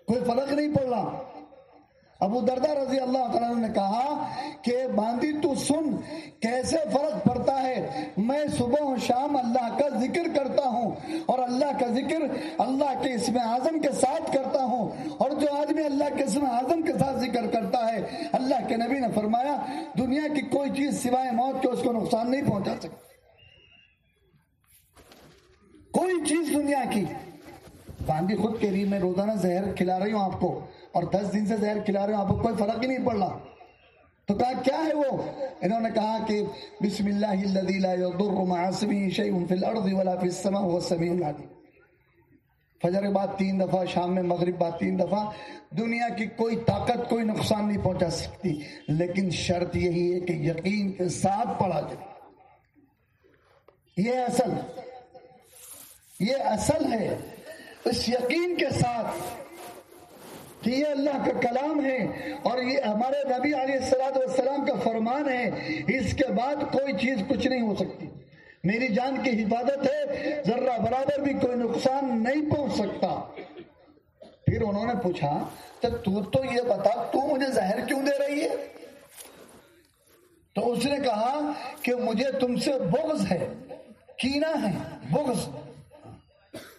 کوئی فرق نہیں پڑ رہا۔ ابو دردہ رضی اللہ تعالیٰ نے کہا کہ باندھی تو سن کیسے فرق پڑتا ہے؟ میں صبح و شام اللہ کا ذکر کرتا ہوں اور اللہ کا ذکر اللہ کے اسم اعظم کے ساتھ کرتا ہوں اور جو آدمی اللہ کے اسم اعظم کے ساتھ ذکر کرتا ہے، اللہ کے نبی نے فرمایا، دنیا کی کوئی چیز سوائے موت کے اس کو نقصان نہیں پہنچا سکتی۔ کوئی چیز دنیا کی۔ باندھی خود کے لیے میں روزانہ زہر کھلا رہی ہوں آپ کو۔ اور دس دن سے زہر کھلا رہے ہیں، آپ کو کوئی فرق ہی نہیں پڑ رہا تو کہا، کیا ہے وہ؟ انہوں نے کہا کہ بسم اللہ الذي لا يضر مع اسمه شيء في الارض ولا في السماء هو السميع العليم فجر بعد تین دفعہ، شام میں مغرب بعد تین دفعہ، دنیا کی کوئی طاقت، کوئی نقصان نہیں پہنچا سکتی۔ لیکن شرط یہی ہے کہ یقین کے ساتھ پڑھا جائے۔ یہ اصل یہ اصل ہے۔ اس یقین کے ساتھ کہ یہ اللہ کا کلام ہے اور یہ ہمارے نبی علیہ السلام والسلام کا فرمان ہے اس کے بعد کوئی چیز کچھ نہیں ہو سکتی۔ میری جان کی حفاظت ہے ذرہ برابر بھی کوئی نقصان نہیں پہنچ سکتا۔ پھر انہوں نے پوچھا تو تو, تو یہ بتا تو مجھے زہر کیوں دے رہی ہے؟ تو اس نے کہا کہ مجھے تم سے بغض ہے کینا ہے بغض۔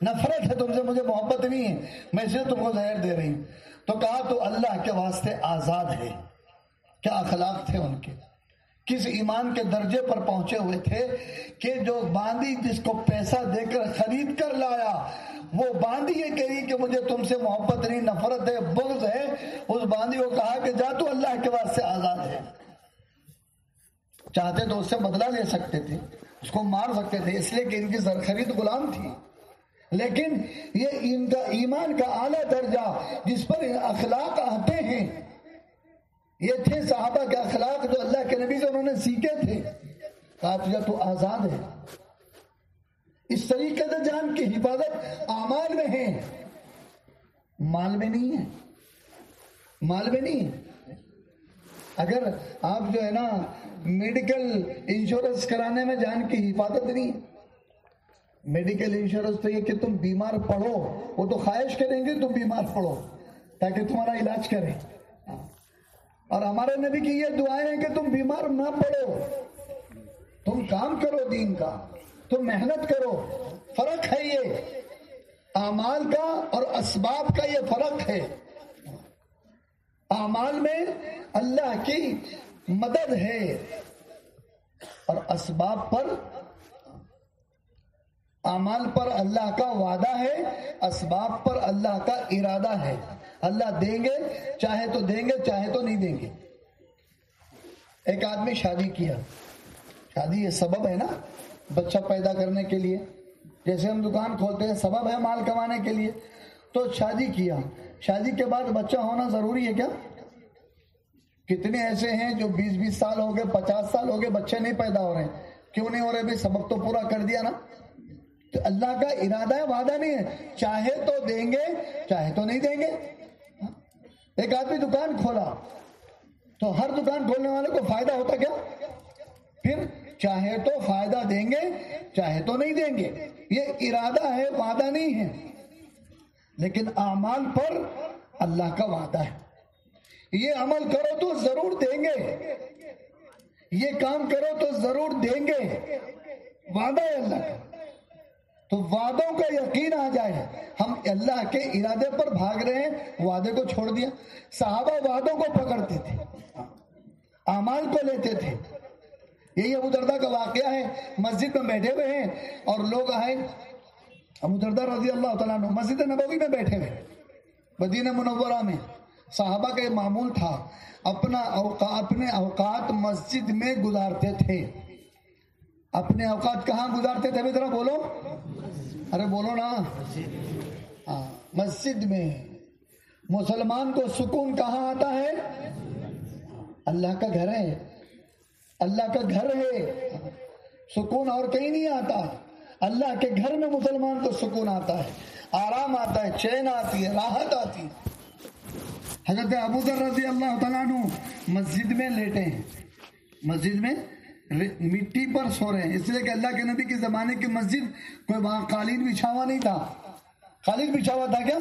نفرت ہے تم سے مجھے محبت نہیں ہے میں اسے تم کو زہر دے رہی ہوں۔ تو کہا تو اللہ کے واسطے آزاد ہے۔ کیا اخلاق تھے ان کے؟ کس ایمان کے درجے پر پہنچے ہوئے تھے کہ جو باندی جس کو پیسہ دے کر خرید کر لایا، وہ باندی یہ کہی کہ مجھے تم سے محبت نہیں، نفرت ہے، بغض ہے۔ اس باندی کو کہا کہ جا تو اللہ کے واسطے آزاد ہے۔ چاہتے تو اس سے بدلہ لے سکتے تھے، اس کو مار سکتے تھے، اس لیے کہ ان کی خرید غلام تھی۔ لیکن یہ ان کا ایمان کا اعلیٰ درجہ جس پر اخلاق آتے ہیں، یہ تھے صحابہ کے اخلاق جو اللہ کے نبی سے انہوں نے سیکھے تھے۔ کہا تو آزاد ہے۔ اس طریقے سے جان کی حفاظت اعمال میں ہے۔ مال میں نہیں ہے۔ مال میں نہیں ہے۔ اگر آپ جو ہے نا میڈیکل انشورنس کرانے میں جان کی حفاظت نہیں میڈیکل انشورنس تو یہ کہ تم بیمار پڑھو، وہ تو خواہش کریں گے تم بیمار پڑھو، تاکہ تمہارا علاج کریں۔ اور ہمارے نبی کی یہ دعائیں ہیں کہ تم بیمار نہ پڑو تم کام کرو دین کا، تم محنت کرو، فرق ہے یہ۔ اعمال کا اور اسباب کا یہ فرق ہے۔ اعمال میں اللہ کی مدد ہے اور اسباب پر اعمال پر اللہ کا وعدہ ہے، اسباب پر اللہ کا ارادہ ہے۔ اللہ دیں گے، چاہے تو دیں گے، چاہے تو نہیں دیں گے۔ ایک آدمی شادی کیا۔ شادی یہ سبب ہے نا، بچہ پیدا کرنے کے لیے۔ جیسے ہم دکان کھولتے ہیں، سبب ہے مال کمانے کے لیے۔ تو شادی کیا۔ شادی کے بعد بچہ ہونا ضروری ہے کیا؟ کتنے ایسے ہیں جو بیس بیس سال ہو گئے، پچاس سال ہو گئے، بچے نہیں پیدا ہو رہے ہیں۔ کیوں نہیں ہو رہے؟ بھی سبب تو پورا کر دیا نا۔ تو اللہ کا ارادہ ہے وعدہ نہیں ہے۔ چاہے تو دیں گے، چاہے تو نہیں دیں گے۔ ایک آدمی دکان کھولا، تو ہر دکان کھولنے والے کو فائدہ ہوتا کیا؟ پھر چاہے تو فائدہ دیں گے، چاہے تو نہیں دیں گے۔ یہ ارادہ ہے، وعدہ نہیں ہے۔ لیکن اعمال پر اللہ کا وعدہ ہے۔ یہ عمل کرو تو ضرور دیں گے۔ یہ کام کرو تو ضرور دیں گے۔ وعدہ ہے اللہ کا۔ تو وعدوں کا یقین آ جائے۔ ہم اللہ کے ارادے پر بھاگ رہے ہیں، وعدے کو چھوڑ دیا۔ صحابہ وعدوں کو پکڑتے تھے، اعمال کو لیتے تھے۔ یہی ابو دردہ کا واقعہ ہے۔ مسجد میں بیٹھے ہوئے ہیں اور لوگ آئے۔ ابو دردہ رضی اللہ تعالیٰ مسجد نبوی میں بیٹھے ہوئے۔ مدینہ منورہ میں صحابہ کا یہ معمول تھا۔ اپنا اوقات اپنے اوقات مسجد میں گزارتے تھے۔ اپنے اوقات کہاں گزارتے تھے؟ ذرا بولو۔ ارے بولو نا۔ ہاں مسجد میں مسلمان کو سکون کہاں آتا ہے؟ اللہ کا گھر ہے۔ اللہ کا گھر ہے۔ سکون اور کہیں نہیں آتا۔ اللہ کے گھر میں مسلمان کو سکون آتا ہے۔ آرام آتا ہے، چین آتی ہے، راحت آتی ہے۔ حضرت ابو ذر رضی اللہ تعالیٰ مسجد میں لیٹے ہیں۔ مسجد میں مٹی پر سو رہے ہیں۔ اس لیے کہ اللہ کے نبی کے زمانے کی مسجد کوئی وہاں قالین بچھا ہوا نہیں تھا۔ قالین بچھا ہوا تھا کیا؟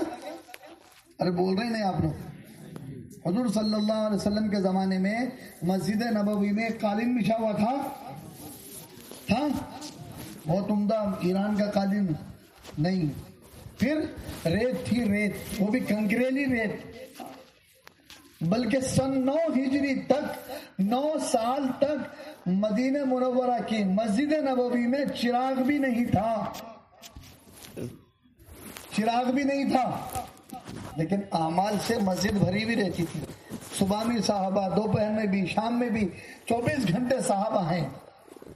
ارے بول رہے نہیں آپ لوگ۔ حضور صلی اللہ علیہ وسلم کے زمانے میں مسجد نبوی میں قالین بچھا ہوا تھا۔ تھا؟ بہت عمدہ ایران کا قالین۔ نہیں۔ پھر ریت تھی ریت۔ وہ بھی کنکریلی ریت۔ بلکہ سن نو ہجری تک، نو سال تک مدینہ منورہ کی مسجد نبوی میں چراغ بھی نہیں تھا۔ چراغ بھی نہیں تھا۔ لیکن اعمال سے مسجد بھری بھی رہتی تھی۔ صبح میں صحابہ، دوپہر میں بھی، شام میں بھی چوبیس گھنٹے صحابہ ہیں۔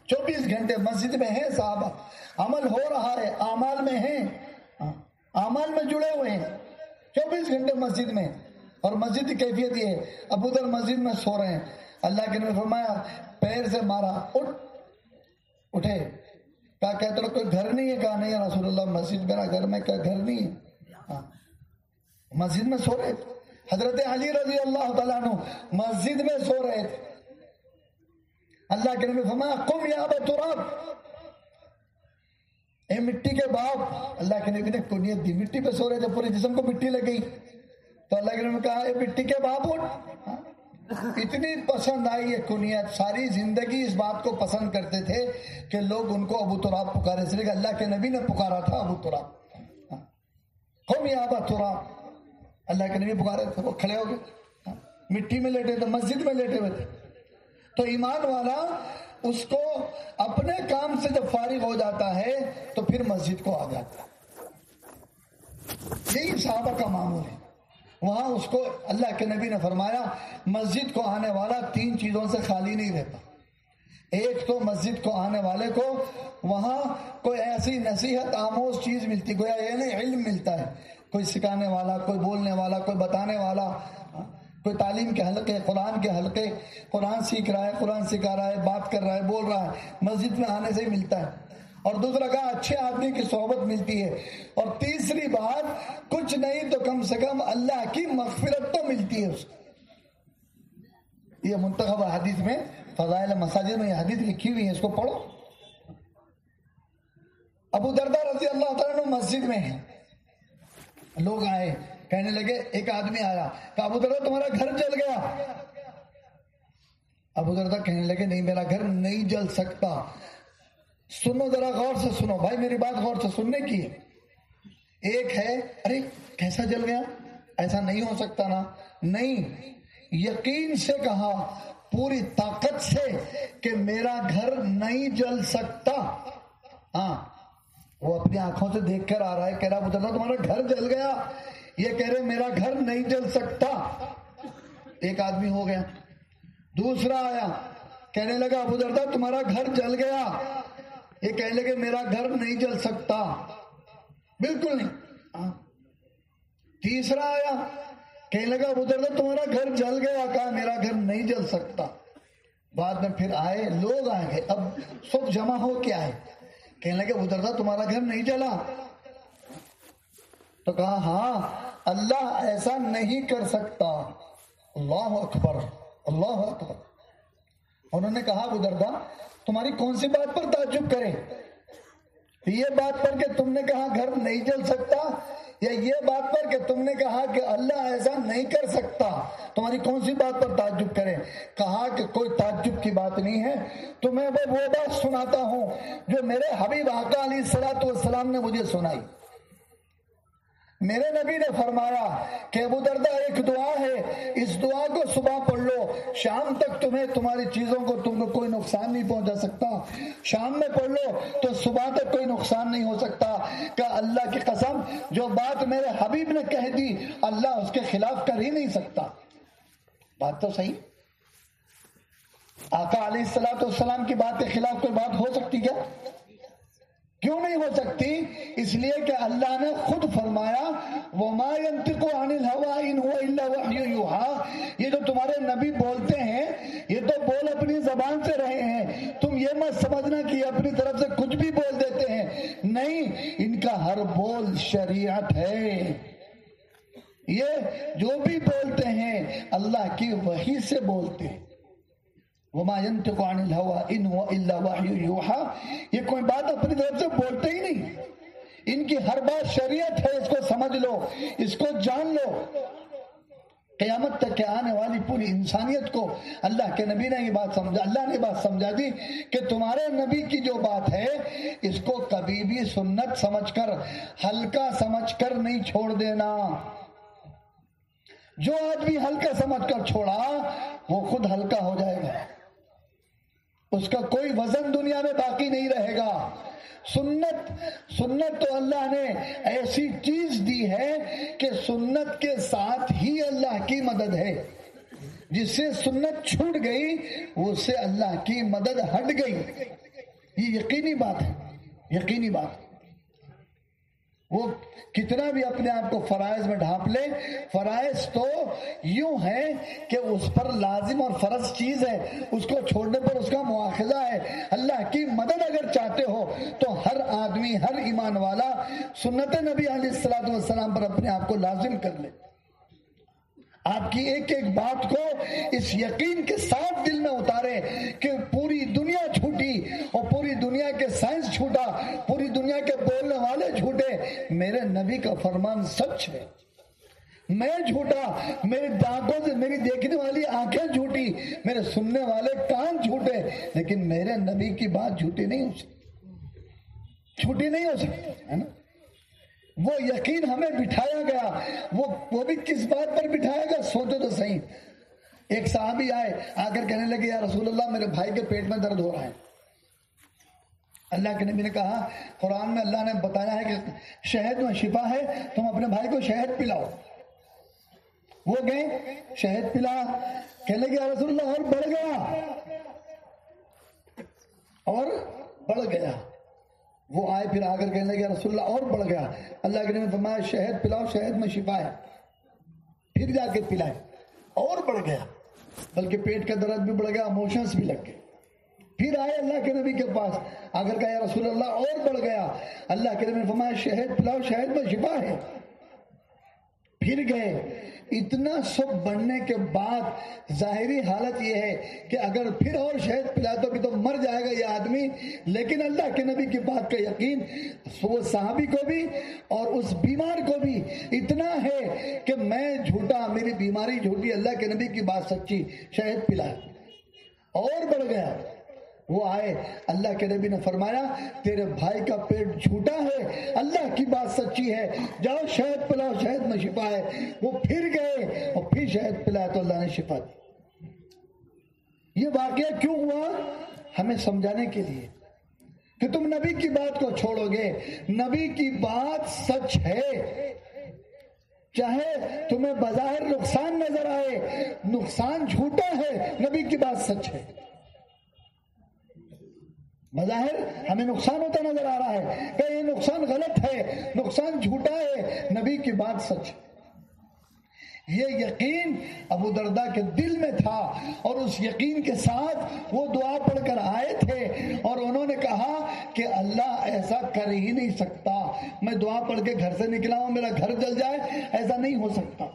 چوبیس گھنٹے مسجد میں ہیں صحابہ۔ عمل ہو رہا ہے، اعمال میں ہیں۔ ہاں، اعمال میں جڑے ہوئے ہیں۔ چوبیس گھنٹے مسجد میں۔ اور مسجد کی کیفیت یہ ہے۔ ابو در مسجد میں سو رہے ہیں۔ اللہ کے نے فرمایا، پیر سے مارا، اٹھ۔ اٹھے۔ کہا کہتے کوئی گھر نہیں ہے؟ کہا، نہیں رسول اللہ، مسجد میرا گھر میں کیا گھر نہیں ہے۔ ہاں۔ مسجد میں سو رہے۔ تھے حضرت علی رضی اللہ تعالیٰ عنہ مسجد میں سو رہے۔ تھے اللہ کے نبی فرمایا، قم یا تراب۔ اے مٹی کے باپ اللہ کے نبی نے کنیت دی، مٹی پہ سو رہے تھے پورے جسم کو مٹی لگ گئی۔ تو اللہ کے نے کہا مٹی کے باپ اتنی پسند آئی یہ کنیت، ساری زندگی اس بات کو پسند کرتے تھے کہ لوگ ان کو ابو تراب پکارے، اس لیے کہ اللہ کے نبی نے پکارا تھا ابو تراب۔ قوم آبا تھوڑا اللہ کے نبی پکارے تھے وہ کھڑے ہو گئے۔ مٹی میں لیٹے تھے، مسجد میں لیٹے ہوئے تھے۔ تو ایمان والا اس کو اپنے کام سے جب فارغ ہو جاتا ہے تو پھر مسجد کو آ جاتا ہے۔ یہی صحابہ کا معمول ہے۔ وہاں اس کو اللہ کے نبی نے فرمایا، مسجد کو آنے والا تین چیزوں سے خالی نہیں رہتا۔ ایک تو مسجد کو آنے والے کو وہاں کوئی ایسی نصیحت، آموز چیز ملتی، گویا یہ نہیں، علم ملتا ہے۔ کوئی سکھانے والا، کوئی بولنے والا، کوئی بتانے والا، کوئی تعلیم کے حلقے، قرآن کے حلقے۔ قرآن سیکھ رہا ہے، قرآن سکھا رہا ہے، بات کر رہا ہے، بول رہا ہے۔ مسجد میں آنے سے ہی ملتا ہے۔ اور دوسرا کہا، اچھے آدمی کی صحبت ملتی ہے۔ اور تیسری بات، کچھ نہیں تو کم سے کم اللہ کی مغفرت تو ملتی ہے اس کو۔ یہ منتخب حدیث میں، فضائل مساجد میں یہ حدیث لکھی ہوئی ہے، اس کو پڑھو۔ ابو دردہ رضی اللہ تعالیٰ مسجد میں ہے لوگ آئے، کہنے لگے، ایک آدمی آیا کہ ابو دردہ تمہارا گھر جل گیا۔ ابو دردہ کہنے لگے، نہیں، میرا گھر نہیں جل سکتا۔ سنو ذرا غور سے سنو۔ بھائی میری بات غور سے سننے کی ہے۔ ایک ہے، ارے کیسا جل گیا؟ ایسا نہیں ہو سکتا نا۔ نہیں، یقین سے کہا، پوری طاقت سے کہ میرا گھر نہیں جل سکتا۔ ہاں وہ اپنی آنکھوں سے دیکھ کر آ رہا ہے، کہہ رہا بتانا تمہارا گھر جل گیا۔ یہ کہہ رہے، میرا گھر نہیں جل سکتا۔ ایک آدمی ہو گیا، دوسرا آیا، کہنے لگا، ابو دردا تمہارا گھر جل گیا۔ یہ کہنے لگے، میرا گھر نہیں جل سکتا۔ بالکل نہیں۔ تیسرا آیا، کہنے لگا ابو دردا تمہارا گھر جل گیا۔ کہا، میرا گھر نہیں جل سکتا۔ بعد میں پھر آئے، لوگ آئے گے اب سب جمع ہو کیا ہے کہنے لگے ابو دردا تمہارا گھر نہیں جلا۔ تو کہا ہاں اللہ ایسا نہیں کر سکتا۔ اللہ اکبر اللہ اکبر۔ انہوں نے کہا ابو دردا تمہاری کون سی بات پر تعجب کرے یہ بات پر کہ تم نے کہا گھر نہیں جل سکتا، یا یہ بات پر کہ تم نے کہا کہ اللہ ایسا نہیں کر سکتا؟ تمہاری کون سی بات پر تعجب کرے کہا کہ کوئی تعجب کی بات نہیں ہے؟ تو میں وہ بات سناتا ہوں جو میرے حبیب آقا علی سلاۃ والسلام نے مجھے سنائی۔ میرے نبی نے فرمایا کہ ابو دردہ ایک دعا ہے، اس دعا کو صبح پڑھ لو، شام تک تمہیں تمہاری چیزوں کو تم کو کوئی نقصان نہیں پہنچا سکتا۔ شام میں پڑھ لو تو صبح تک کوئی نقصان نہیں ہو سکتا۔ کہ اللہ کی قسم، جو بات میرے حبیب نے کہہ دی، اللہ اس کے خلاف کر ہی نہیں سکتا۔ بات تو صحیح۔ آقا علیہ السلام السلام کی بات کے خلاف کوئی بات ہو سکتی کیا؟ کیوں نہیں ہو سکتی؟ اس لیے کہ اللہ نے خود فرمایا یہ جو تمہارے نبی بولتے ہیں، یہ تو بول اپنی زبان سے رہے ہیں۔ تم یہ مت سمجھنا کہ اپنی طرف سے کچھ بھی بول دیتے ہیں۔ نہیں، ان کا ہر بول شریعت ہے۔ یہ جو بھی بولتے ہیں، اللہ کی وحی سے بولتے ہیں۔ وما ينطق عن الهوى ان هو الا وحي يوحى. یہ کوئی بات اپنی طرف سے بولتے ہی نہیں. ان کی ہر بات شریعت ہے، اس کو سمجھ لو، اس کو جان لو۔ قیامت تک کے آنے والی پوری انسانیت کو اللہ کے نبی نے یہ بات سمجھا، اللہ نے بات سمجھا دی کہ تمہارے نبی کی جو بات ہے، اس کو کبھی بھی سنت سمجھ کر، ہلکا سمجھ کر نہیں چھوڑ دینا۔ جو آدمی ہلکا سمجھ کر چھوڑا، وہ خود ہلکا ہو جائے گا۔ اس کا کوئی وزن دنیا میں باقی نہیں رہے گا۔ سنت سنت تو اللہ نے ایسی چیز دی ہے کہ سنت کے ساتھ ہی اللہ کی مدد ہے۔ جس سے سنت چھوٹ گئی اس سے اللہ کی مدد ہٹ گئی۔ یہ یقینی بات ہے۔ یقینی بات۔ وہ کتنا بھی اپنے آپ کو فرائض میں ڈھانپ لے، فرائض تو یوں ہے کہ اس پر لازم اور فرض چیز ہے، اس کو چھوڑنے پر اس کا مواخذہ ہے۔ اللہ کی مدد اگر چاہتے ہو تو ہر آدمی، ہر ایمان والا سنت نبی علیہ السلام والسلام پر اپنے آپ کو لازم کر لے۔ آپ کی ایک ایک بات کو اس یقین کے ساتھ دل میں اتارے کہ پوری دنیا چھوٹی اور پوری دنیا کے سائنس چھوٹا پوری دنیا کے بولنے والے چھوٹے میرے نبی کا فرمان سچ ہے۔ میں جھوٹا، میری دانتوں سے میری دیکھنے والی آنکھیں جھوٹی، میرے سننے والے کان جھوٹے، لیکن میرے نبی کی بات جھوٹی نہیں ہو سکتی۔ جھوٹی نہیں ہو سکتی، ہے نا؟ وہ یقین ہمیں بٹھایا گیا۔ وہ وہ بھی کس بات پر بٹھایا گیا؟ سوچو تو صحیح۔ ایک صحابی آئے، آ کر کہنے لگے، یا رسول اللہ، میرے بھائی کے پیٹ میں درد ہو رہا ہے۔ اللہ کے نبی نے کہا، قرآن میں اللہ نے بتایا ہے کہ شہد میں شفا ہے، تم اپنے بھائی کو شہد پلاؤ۔ وہ گئے، شہد پلا، کہنے لگے رسول اللہ، اور بڑھ گیا۔ اور بڑھ گیا۔ وہ آئے، پھر آ کر کہنے لگے رسول اللہ، اور بڑھ گیا۔ اللہ کے نبی فرمایا، شہد پلاؤ، شہد میں شفا ہے۔ پھر جا کے پلائے، اور بڑھ گیا۔ بلکہ پیٹ کا درد بھی بڑھ گیا اموشنس بھی لگ گئے۔ پھر آئے اللہ کے نبی کے پاس۔ اگر کہا رسول اللہ، اور بڑھ گیا۔ اللہ کے نبی فرمایا، شہد پلاؤ، شہد میں شفا ہے۔ پھر گئے۔ اتنا سب بڑھنے کے بعد ظاہری حالت یہ ہے کہ اگر پھر اور شہد پلا تو بھی تو مر جائے گا یہ آدمی۔ لیکن اللہ کے نبی کی بات کا یقین وہ صحابی کو بھی اور اس بیمار کو بھی اتنا ہے کہ میں جھوٹا، میری بیماری جھوٹی، اللہ کے نبی کی بات سچی، شہد پلا اور بڑھ گیا۔ وہ آئے۔ اللہ کے نبی نے فرمایا، تیرے بھائی کا پیٹ جھوٹا ہے، اللہ کی بات سچی ہے۔ جاؤ، شہد پلاؤ، شہد میں شفا ہے۔ وہ پھر گئے اور پھر شہد پلایا تو اللہ نے شفا دی۔ یہ واقعہ کیوں ہوا؟ ہمیں سمجھانے کے لیے کہ تم نبی کی بات کو چھوڑو گے۔ نبی کی بات سچ ہے۔ چاہے تمہیں بظاہر نقصان نظر آئے، نقصان جھوٹا ہے، نبی کی بات سچ ہے۔ بظاہر ہمیں نقصان ہوتا نظر آ رہا ہے کہ یہ نقصان غلط ہے، نقصان جھوٹا ہے، نبی کی بات سچ یہ یقین ابو دردا کے دل میں تھا اور اس یقین کے ساتھ وہ دعا پڑھ کر آئے تھے اور انہوں نے کہا کہ اللہ ایسا کر ہی نہیں سکتا۔ میں دعا پڑھ کے گھر سے نکلا ہوں، میرا گھر جل جائے، ایسا نہیں ہو سکتا۔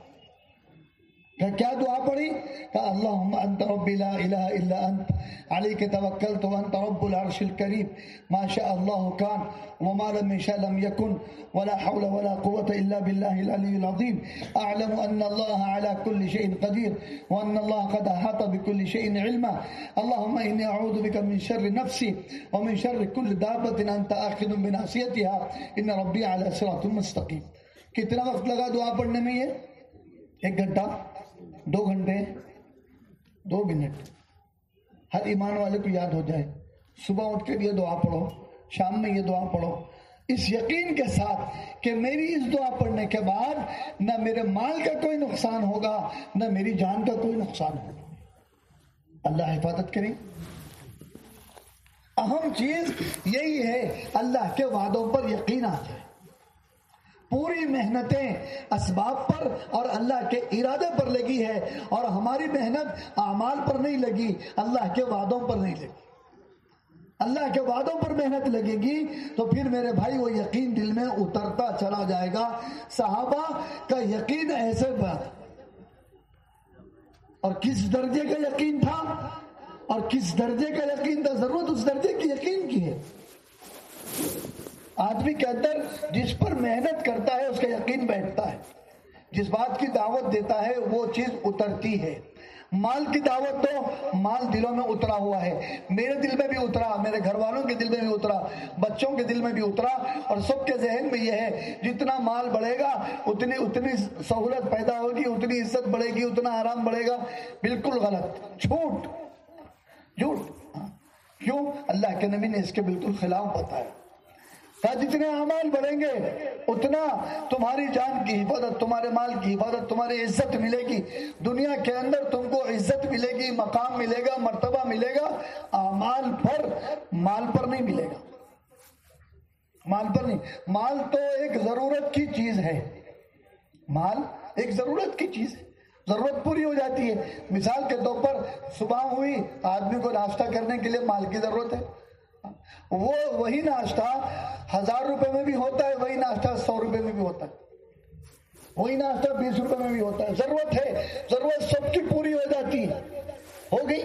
کیا دعا پڑھی؟ کہ اللہم انت رب لا الہ الا انت، علیک توکلت وانت رب العرش الكریم ما شاء اللہ کان وما لم يشاء لم يكن ولا حول ولا قوة إلا بالله العلي العظيم أعلم أن الله على كل شيء قدير وأن الله قد أحاط بكل شيء علما. اللهم إني أعوذ بك من شر نفسي ومن شر كل دابة أنت آخذ من بناصيتها إن ربي على صراط مستقيم کتنا وقت لگا دعا پڑھنے میں یہ؟ ایک گھنٹہ؟ دو گھنٹے، دو منٹ۔ ہر ایمان والے کو یاد ہو جائے۔ صبح اٹھ کے یہ دعا پڑھو، شام میں یہ دعا پڑھو۔ اس یقین کے ساتھ کہ میری اس دعا پڑھنے کے بعد نہ میرے مال کا کوئی نقصان ہوگا، نہ میری جان کا کوئی نقصان ہوگا۔ اللہ حفاظت کریں۔ اہم چیز یہی ہے، اللہ کے وعدوں پر یقین آ جائے۔ پوری محنتیں اسباب پر اور اللہ کے ارادے پر لگی ہے اور ہماری محنت اعمال پر نہیں لگی، اللہ کے وعدوں پر نہیں لگی۔ اللہ کے وعدوں پر محنت لگے گی تو پھر میرے بھائی وہ یقین دل میں اترتا چلا جائے گا۔ صحابہ کا یقین ایسے بات اور کس درجے کا یقین تھا؟ اور کس درجے کا یقین تھا؟ ضرورت اس درجے کی یقین کی ہے۔ آدمی کے اندر جس پر محنت کرتا ہے، اس کا یقین بیٹھتا ہے۔ جس بات کی دعوت دیتا ہے، وہ چیز اترتی ہے۔ مال کی دعوت تو مال دلوں میں اترا ہوا ہے۔ میرے دل میں بھی اترا، میرے گھر والوں کے دل میں بھی اترا، بچوں کے دل میں بھی اترا۔ اور سب کے ذہن میں یہ ہے، جتنا مال بڑھے گا، اتنی اتنی سہولت پیدا ہوگی، اتنی عزت بڑھے گی، اتنا آرام بڑھے گا۔ بالکل غلط۔ جھوٹ۔ جھوٹ۔ ہاں۔ کیوں؟ اللہ کے نبی نے اس کے بالکل خلاف بتایا۔ جتنے اعمال بڑھیں گے، اتنا تمہاری جان کی حفاظت، تمہارے مال کی حفاظت، تمہاری عزت ملے گی۔ دنیا کے اندر تم کو عزت ملے گی، مقام ملے گا، مرتبہ ملے گا۔ اعمال پر مال پر نہیں ملے گا۔ مال پر نہیں۔ مال تو ایک ضرورت کی چیز ہے۔ مال ایک ضرورت کی چیز ہے۔ ضرورت پوری ہو جاتی ہے۔ مثال کے طور پر صبح ہوئی، آدمی کو ناشتہ کرنے کے لیے مال کی ضرورت ہے۔ وہ وہی ناشتہ ہزار روپے میں بھی ہوتا ہے، وہی ناشتہ سو روپے میں بھی ہوتا ہے۔ وہی ناشتہ بیس روپے میں بھی ہوتا ہے۔ ضرورت ہے، ضرورت سب کی پوری ہو جاتی۔ ہے ہو گئی،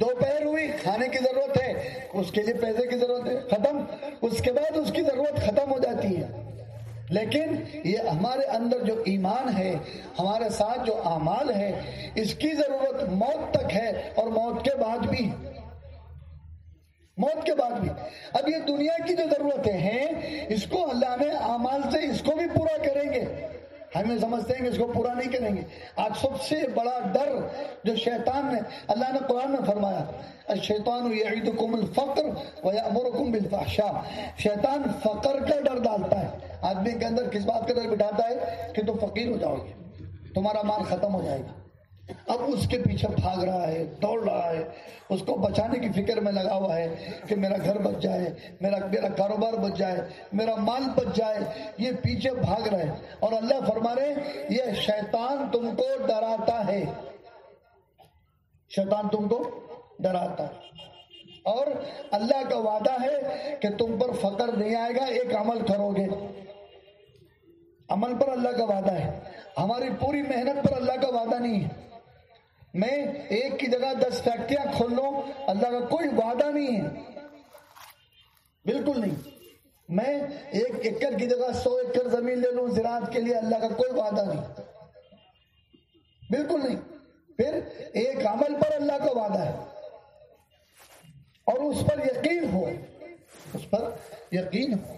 دوپہر ہوئی، کھانے کی ضرورت ہے، اس کے لیے پیسے کی ضرورت ہے، ختم۔ اس کے بعد اس کی ضرورت ختم ہو جاتی ہے۔ لیکن یہ ہمارے اندر جو ایمان ہے، ہمارے ساتھ جو اعمال ہے، اس کی ضرورت موت تک ہے اور موت کے بعد بھی۔ موت کے بعد بھی۔ اب یہ دنیا کی جو ضرورتیں ہیں، اس کو اللہ نے اعمال سے اس کو بھی پورا کریں گے۔ ہم یہ سمجھتے ہیں کہ اس کو پورا نہیں کریں گے۔ آج سب سے بڑا ڈر جو شیطان نے اللہ نے قرآن میں فرمایا شیطان یعیدکم الفقر ویامرکم بالفحشاء۔ شیطان فقر کا ڈر ڈالتا ہے۔ آدمی کے اندر کس بات کا ڈر بٹھاتا ہے؟ کہ تم فقیر ہو جاؤ گے۔ تمہارا مال ختم ہو جائے گا۔ اب اس کے پیچھے بھاگ رہا ہے، دوڑ رہا ہے۔ اس کو بچانے کی فکر میں لگا ہوا ہے کہ میرا گھر بچ جائے، میرا میرا کاروبار بچ جائے، میرا مال بچ جائے۔ یہ پیچھے بھاگ رہے اور اللہ فرما رہے یہ شیطان تم کو ڈراتا ہے۔ شیطان تم کو ڈراتا ہے۔ اور اللہ کا وعدہ ہے کہ تم پر فقر نہیں آئے گا، ایک عمل کرو گے۔ عمل پر اللہ کا وعدہ ہے۔ ہماری پوری محنت پر اللہ کا وعدہ نہیں ہے۔ میں ایک کی جگہ دس فیکٹریاں کھول لوں، اللہ کا کوئی وعدہ نہیں ہے۔ بالکل نہیں۔ میں ایک ایکڑ کی جگہ سو ایکڑ زمین لے لوں، زراعت کے لیے اللہ کا کوئی وعدہ نہیں۔ بالکل نہیں۔ پھر ایک عمل پر اللہ کا وعدہ ہے۔ اور اس پر یقین ہو۔ اس پر یقین ہو۔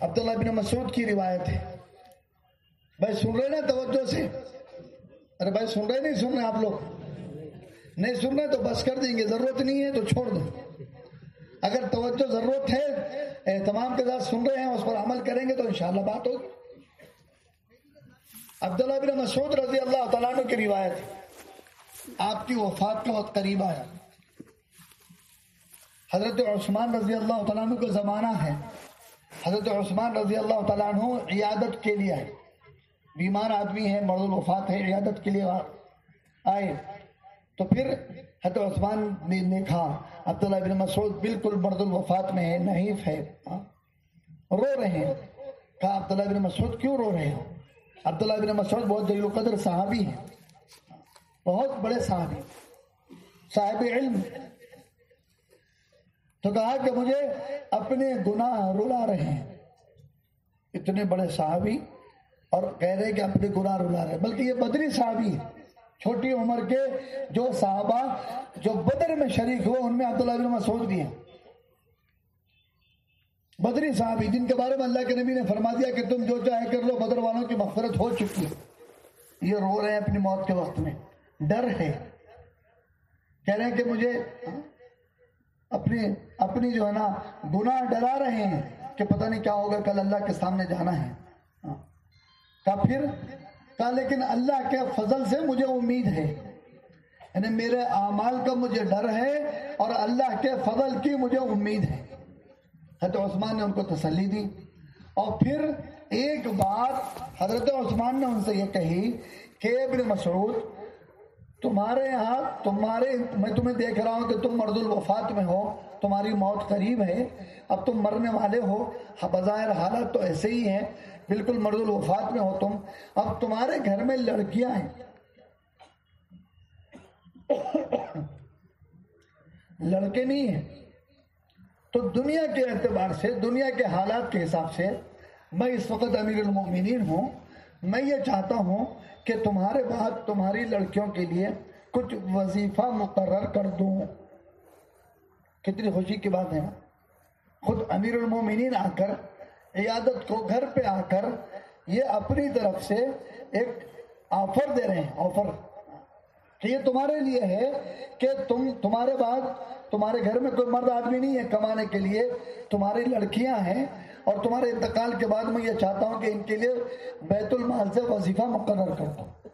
عبداللہ بن مسعود کی روایت ہے۔ بھائی، سن رہے نا توجہ سے؟ ارے بھائی، سن رہے نہیں؟ سن رہے آپ لوگ۔ نہیں سن رہے تو بس کر دیں گے، ضرورت نہیں ہے تو چھوڑ دیں۔ اگر توجہ ضرورت ہے تمام کے ساتھ سن رہے ہیں، اس پر عمل کریں گے تو انشاءاللہ بات ہوگی۔ عبداللہ بن مسعود رضی اللہ تعالیٰ عنہ کی روایت آپ کی وفات کا وقت قریب آیا۔ حضرت عثمان رضی اللہ تعالیٰ عنہ کا زمانہ ہے۔ حضرت عثمان رضی اللہ تعالیٰ عنہ عیادت کے لیے آئے۔ بیمار آدمی ہے مرد الوفات ہے عیادت کے لیے آئے۔ تو پھر حضرت عثمان نے کہا، عبداللہ بن مسعود بالکل مرد الوفات میں ہے نحیف ہے ہاں۔ رو رہے ہیں۔ کہا، عبداللہ بن مسعود کیوں رو رہے ہو؟ عبداللہ بن مسعود بہت جلیل قدر صحابی ہیں۔ بہت بڑے صحابی صاحب علم۔ تو کہا کہ مجھے اپنے گناہ رلا رہے ہیں۔ اتنے بڑے صحابی اور کہہ رہے کہ اپنے گناہ رلا رہے بلکہ یہ بدری صحابی ہے چھوٹی عمر کے جو صحابہ، جو بدر میں شریک ہوئے، ان میں عبداللہ بن مسعود بھی ہیں۔ بدری صحابی، جن کے بارے میں اللہ کے نبی نے فرما دیا کہ تم جو چاہے کر لو، بدر والوں کی مغفرت ہو چکی ہے۔ یہ رو رہے ہیں اپنی موت کے وقت میں۔ ڈر ہے۔ کہہ رہے ہیں کہ مجھے اپنی اپنی جو ہے نا، گناہ ڈرا رہے ہیں کہ پتہ نہیں کیا ہوگا، کل اللہ کے سامنے جانا ہے۔ کہا پھر کہا، لیکن اللہ کے فضل سے مجھے امید ہے۔ یعنی میرے اعمال کا مجھے ڈر ہے اور اللہ کے فضل کی مجھے امید ہے۔ حضرت عثمان نے ان کو تسلی دی۔ اور پھر ایک بات حضرت عثمان نے ان سے یہ کہی کہ ابن مسعود، تمہارے یہاں تمہارے، میں تمہیں دیکھ رہا ہوں کہ تم مرد الوفات میں ہو، تمہاری موت قریب ہے، اب تم مرنے والے ہو۔ بظاہر حالت تو ایسے ہی ہیں۔ بالکل مرد الوفات میں ہو تم، اب تمہارے گھر میں لڑکیاں ہیں۔ لڑکے نہیں ہیں۔ تو دنیا کے اعتبار سے، دنیا کے حالات کے حساب سے میں اس وقت امیر المومنین ہوں۔ میں یہ چاہتا ہوں کہ تمہارے بعد تمہاری لڑکیوں کے لیے کچھ وظیفہ مقرر کر دوں۔ کتنی خوشی کی بات ہے۔ خود امیر المومنین آ کر عیادت کو گھر پہ آ کر یہ اپنی طرف سے ایک آفر دے رہے ہیں، آفر۔ کہ یہ تمہارے لیے ہے کہ تم، تمہارے بعد تمہارے گھر میں کوئی مرد آدمی نہیں ہے کمانے کے لیے، تمہاری لڑکیاں ہیں اور تمہارے انتقال کے بعد میں یہ چاہتا ہوں کہ ان کے لیے بیت المال سے وظیفہ مقرر کر دوں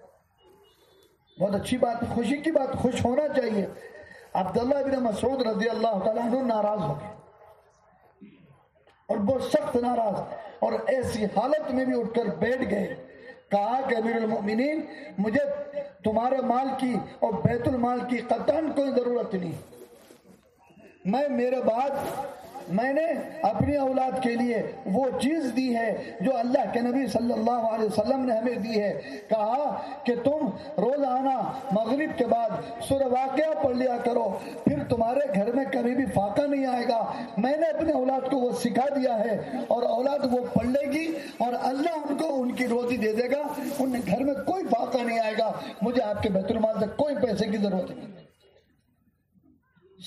بہت اچھی بات، خوشی کی بات، خوش ہونا چاہیے۔ عبداللہ بن مسعود رضی اللہ تعالیٰ عنہ ناراض ہو گئے۔ اور بہت سخت ناراض اور ایسی حالت میں بھی اٹھ کر بیٹھ گئے۔ کہا کہ امیر المؤمنین، مجھے تمہارے مال کی اور بیت المال کی قطن کوئی ضرورت نہیں۔ میں میرے بعد میں نے اپنی اولاد کے لیے وہ چیز دی ہے جو اللہ کے نبی صلی اللہ علیہ وسلم نے ہمیں دی ہے۔ کہا کہ تم روزانہ مغرب کے بعد سر واقعہ پڑھ لیا کرو، پھر تمہارے گھر میں کبھی بھی فاقہ نہیں آئے گا۔ میں نے اپنے اولاد کو وہ سکھا دیا ہے اور اولاد وہ پڑھ لے گی اور اللہ ان کو ان کی روزی دے دے گا۔ ان گھر میں کوئی فاقہ نہیں آئے گا۔ مجھے آپ کے بیت المال سے کوئی پیسے کی ضرورت نہیں۔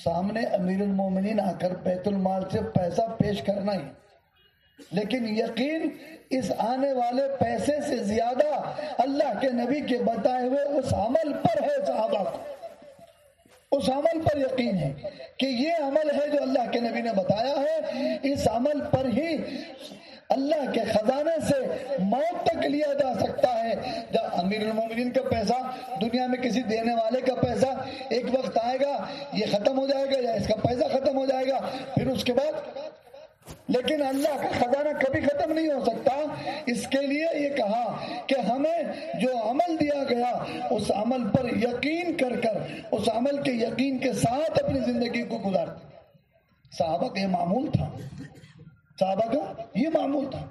سامنے امیر المومنین آ کر بیت المال سے پیسہ پیش کرنا ہی لیکن یقین اس آنے والے پیسے سے زیادہ اللہ کے نبی کے بتائے ہوئے اس عمل پر ہے صحابہ کو۔ اس عمل پر یقین ہے کہ یہ عمل ہے جو اللہ کے نبی نے بتایا ہے۔ اس عمل پر ہی اللہ کے خزانے سے موت تک لیا جا سکتا ہے۔ جب امیر المومنین کا پیسہ، دنیا میں کسی دینے والے کا پیسہ ایک وقت آئے گا، یہ ختم ہو جائے گا یا اس کا پیسہ ختم ہو جائے گا، پھر اس کے بعد لیکن اللہ کا خزانہ کبھی ختم نہیں ہو سکتا۔ اس کے لیے یہ کہا کہ ہمیں جو عمل دیا گیا، اس عمل پر یقین کر کر، اس عمل کے یقین کے ساتھ اپنی زندگی کو گزارتے۔ صحابہ کا یہ معمول تھا۔ صحابہ کا یہ معمول تھا۔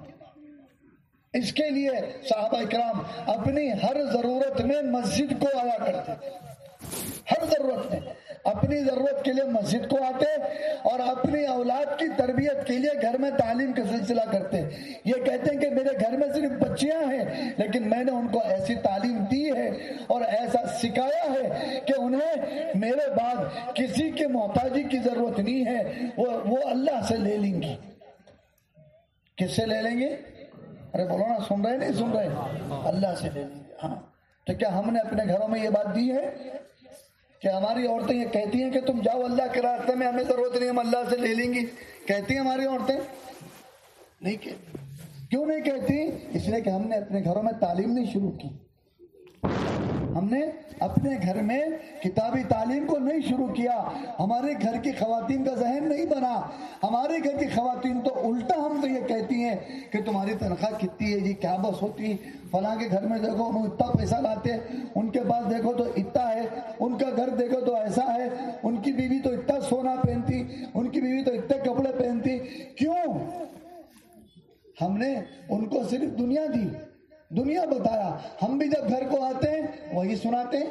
اس کے لیے صحابہ اکرام اپنی ہر ضرورت میں مسجد کو آیا کرتے ہر ضرورت میں۔ اپنی ضرورت کے لیے مسجد کو آتے اور اپنی اولاد کی تربیت کے لیے گھر میں تعلیم کا سلسلہ کرتے۔ یہ کہتے ہیں کہ میرے گھر میں صرف بچیاں ہیں، لیکن میں نے ان کو ایسی تعلیم دی ہے اور ایسا سکھایا ہے کہ انہیں میرے بعد کسی کے محتاجی کی ضرورت نہیں ہے، وہ اللہ سے لے لیں گی کس سے لے لیں گے؟ ارے بولو نا سن رہے نہیں؟ سن رہے۔ اللہ سے لے لیں گے ہاں۔ تو کیا ہم نے اپنے گھروں میں یہ بات دی ہے؟ کہ ہماری عورتیں یہ کہتی ہیں کہ تم جاؤ اللہ کے راستے میں، ہمیں ضرورت نہیں، ہم اللہ سے لے لیں گی۔ کہتی ہیں ہماری عورتیں؟ نہیں کہتی کیوں نہیں کہتی؟ اس لیے کہ ہم نے اپنے گھروں میں تعلیم نہیں شروع کی۔ ہم نے اپنے گھر میں کتابی تعلیم کو نہیں شروع کیا۔ ہمارے گھر کی خواتین کا ذہن نہیں بنا۔ ہمارے گھر کی خواتین تو الٹا ہم سے یہ کہتی ہیں کہ تمہاری تنخواہ کتنی ہے جی کیا بس ہوتی؟ فلاں کے گھر میں دیکھو، انہوں اتنا پیسہ لاتے ان کے پاس دیکھو تو اتنا ہے۔ ان کا گھر دیکھو تو ایسا ہے۔ ان کی بیوی تو اتنا سونا پہنتی، ان کی بیوی تو اتنے کپڑے پہنتی۔ کیوں؟ ہم نے ان کو صرف دنیا دی۔ دنیا بتایا۔ ہم بھی جب گھر کو آتے ہیں، وہی سناتے ہیں۔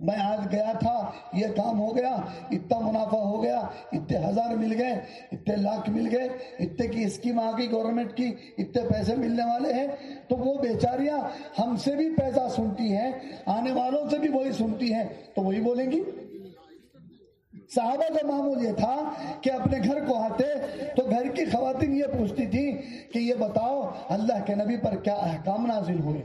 میں آج گیا تھا، یہ کام ہو گیا، اتنا منافع ہو گیا، اتنے ہزار مل گئے، اتنے لاکھ مل گئے، اتنے کی اسکیم آ گئی گورنمنٹ کی، اتنے پیسے ملنے والے ہیں۔ تو وہ بیچاریاں ہم سے بھی پیسہ سنتی ہیں، آنے والوں سے بھی وہی سنتی ہیں۔ تو وہی بولیں گی۔ صحابہ کا معمول یہ تھا کہ اپنے گھر کو آتے تو گھر کی خواتین یہ پوچھتی تھی کہ یہ بتاؤ اللہ کے نبی پر کیا احکام نازل ہوئے؟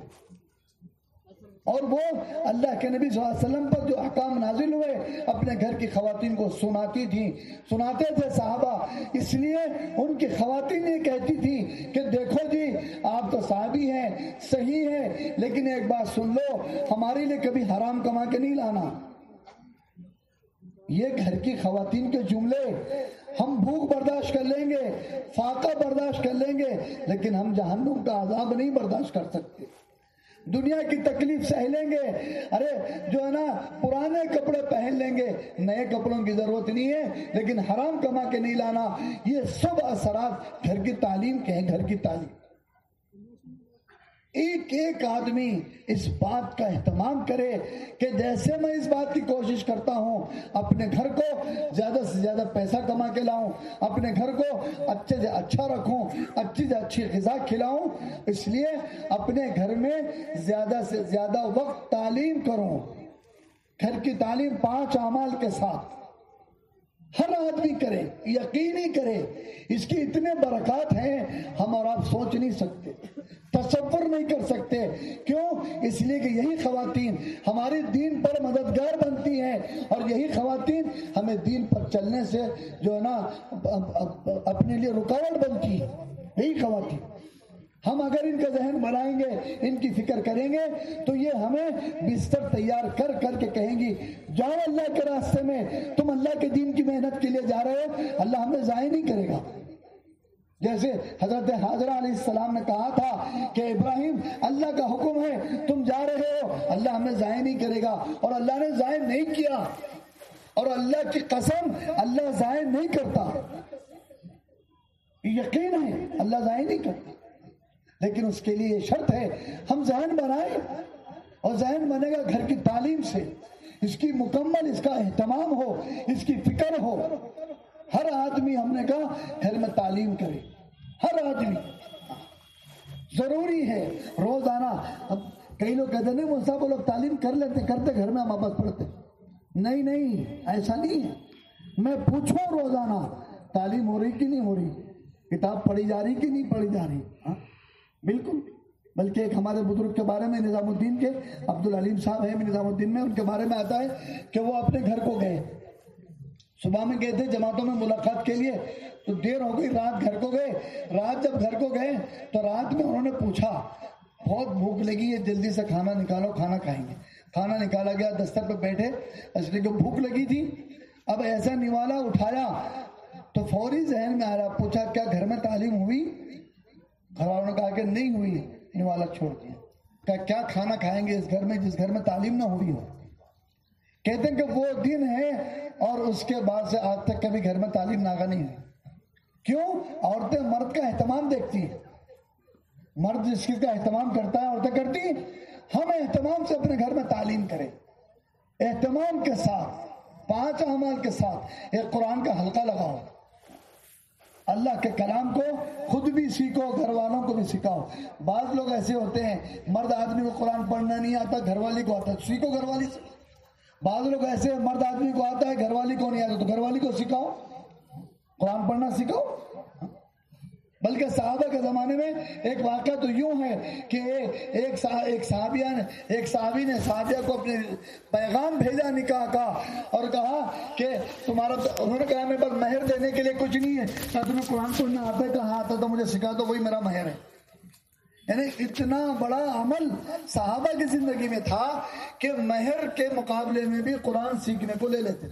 اور وہ اللہ کے نبی صلی اللہ علیہ وسلم پر جو احکام نازل ہوئے اپنے گھر کی خواتین کو سناتی تھی۔ سناتے تھے صحابہ، اس لیے ان کی خواتین یہ کہتی تھی کہ دیکھو جی آپ تو صحابی ہیں، صحیح ہیں، لیکن ایک بات سن لو، ہمارے لیے کبھی حرام کما کے نہیں لانا۔ یہ گھر کی خواتین کے جملے ہم بھوک برداشت کر لیں گے، فاقہ برداشت کر لیں گے، لیکن ہم جہنم کا عذاب نہیں برداشت کر سکتے۔ دنیا کی تکلیف سہ لیں گے، ارے، جو ہے نا، پرانے کپڑے پہن لیں گے۔ نئے کپڑوں کی ضرورت نہیں ہے، لیکن حرام کما کے نہیں لانا۔ یہ سب اثرات گھر کی تعلیم کے ہیں، گھر کی تعلیم۔ ایک ایک آدمی اس بات کا اہتمام کرے کہ جیسے میں اس بات کی کوشش کرتا ہوں، اپنے گھر کو زیادہ سے زیادہ پیسہ کما کے لاؤں، اپنے گھر کو اچھے سے اچھا رکھوں، اچھی سے اچھی غذا کھلاؤں، اس لیے اپنے گھر میں زیادہ سے زیادہ وقت تعلیم کروں۔ گھر کی تعلیم پانچ اعمال کے ساتھ۔ ہر آدمی کرے، یقینی کرے، اس کی اتنے برکات ہیں، ہم اور آپ سوچ نہیں سکتے، تصور نہیں کر سکتے۔ کیوں؟ اس لیے کہ یہی خواتین ہمارے دین پر مددگار بنتی ہیں اور یہی خواتین ہمیں دین پر چلنے سے جو ہے نا اپنے لیے رکاوٹ بنتی ہے یہی خواتین۔ ہم اگر ان کا ذہن بنائیں گے، ان کی فکر کریں گے، تو یہ ہمیں بستر تیار کر کر کے کہیں گی، جاؤ اللہ کے راستے میں، تم اللہ کے دین کی محنت کے لیے جا رہے ہو، اللہ ہمیں ضائع نہیں کرے گا۔ جیسے حضرت حاضرہ علیہ السلام نے کہا تھا کہ ابراہیم، اللہ کا حکم ہے، تم جا رہے ہو، اللہ ہمیں ضائع نہیں کرے گا۔ اور اللہ نے ضائع نہیں کیا۔ اور اللہ کی قسم، اللہ ضائع نہیں کرتا۔ یقین ہے، اللہ ضائع نہیں کرتا۔ لیکن اس کے لیے یہ شرط ہے، ہم ذہن بنائیں اور ذہن بنے گا گھر کی تعلیم سے۔ اس کی مکمل، اس کا اہتمام ہو، اس کی فکر ہو۔ ہر آدمی، ہم نے کہا، گھر میں تعلیم کرے۔ ہر آدمی۔ ضروری ہے۔ روزانہ۔ اب کئی لوگ کہتے نہیں وہ لوگ تعلیم کر لیتے، کرتے، گھر میں ہم واپس پڑھتے۔ نہیں نہیں، ایسا نہیں ہے۔ میں پوچھوں روزانہ، تعلیم ہو رہی کہ نہیں ہو رہی؟ کتاب پڑھی جا رہی کہ نہیں پڑھی جا رہی؟ ہاں بالکل۔ بلکہ ایک ہمارے بزرگ کے بارے میں، نظام الدین کے عبد العلیم صاحب ہیں نظام الدین میں، ان کے بارے میں آتا ہے کہ وہ اپنے گھر کو گئے۔ صبح میں گئے تھے جماعتوں میں ملاقات کے لیے، تو دیر ہو گئی، رات گھر کو گئے۔ رات جب گھر کو گئے، تو رات میں انہوں نے پوچھا، بہت بھوک لگی ہے جلدی سے کھانا نکالو، کھانا کھائیں گے۔ کھانا نکالا گیا، دستر پہ بیٹھے اس لیے کہ بھوک لگی تھی، اب ایسا نوالا اٹھایا، تو فوری ذہن میں آیا، پوچھا، کیا گھر میں تعلیم ہوئی؟ گھر والوں نے کہا کہ نہیں ہوئی نوالا چھوڑ دیا۔ کہ کیا کھانا کھائیں گے اس گھر میں جس گھر میں تعلیم نہ ہوئی ہو؟ کہتے ہیں کہ وہ دن ہے اور اس کے بعد سے آج تک کبھی گھر میں تعلیم ناگا نہیں ہوئی۔ کیوں؟ عورتیں مرد کا اہتمام دیکھتی ہیں۔ مرد جس چیز کا اہتمام کرتا ہے، عورتیں کرتی ہیں۔ ہم اہتمام سے اپنے گھر میں تعلیم کریں۔ اہتمام کے ساتھ، پانچ اعمال کے ساتھ ایک قرآن کا حلقہ لگاؤ۔ اللہ کے کلام کو خود بھی سیکھو بھی سکھاؤ۔ بعض لوگ ایسے ہوتے ہیں، مرد آدمی کو قرآن پڑھنا نہیں آتا، گھر والی کو آتا سیکھو گھر والی سے بعض لوگ ایسے مرد آدمی کو آتا ہے، گھر والی کو نہیں آتا، تو گھر والی کو سکھاؤ۔ قرآن پڑھنا سکھاؤ۔ بلکہ صحابہ کے زمانے میں ایک واقعہ تو یوں ہے کہ ایک صحابیہ نے، ایک صحابی نے صحابیہ کو اپنے پیغام بھیجا، نکاح کا، اور کہا کہ تمہارا انہوں نے کہا میرے پاس مہر دینے کے لیے کچھ نہیں ہے۔ کیا تمہیں قرآن پڑھنا آتا ہے، کہاں آتا تو مجھے سکھا تو وہی میرا مہر ہے۔ یعنی اتنا بڑا عمل صحابہ کی زندگی میں تھا کہ مہر کے مقابلے میں بھی قرآن سیکھنے کو لے لیتے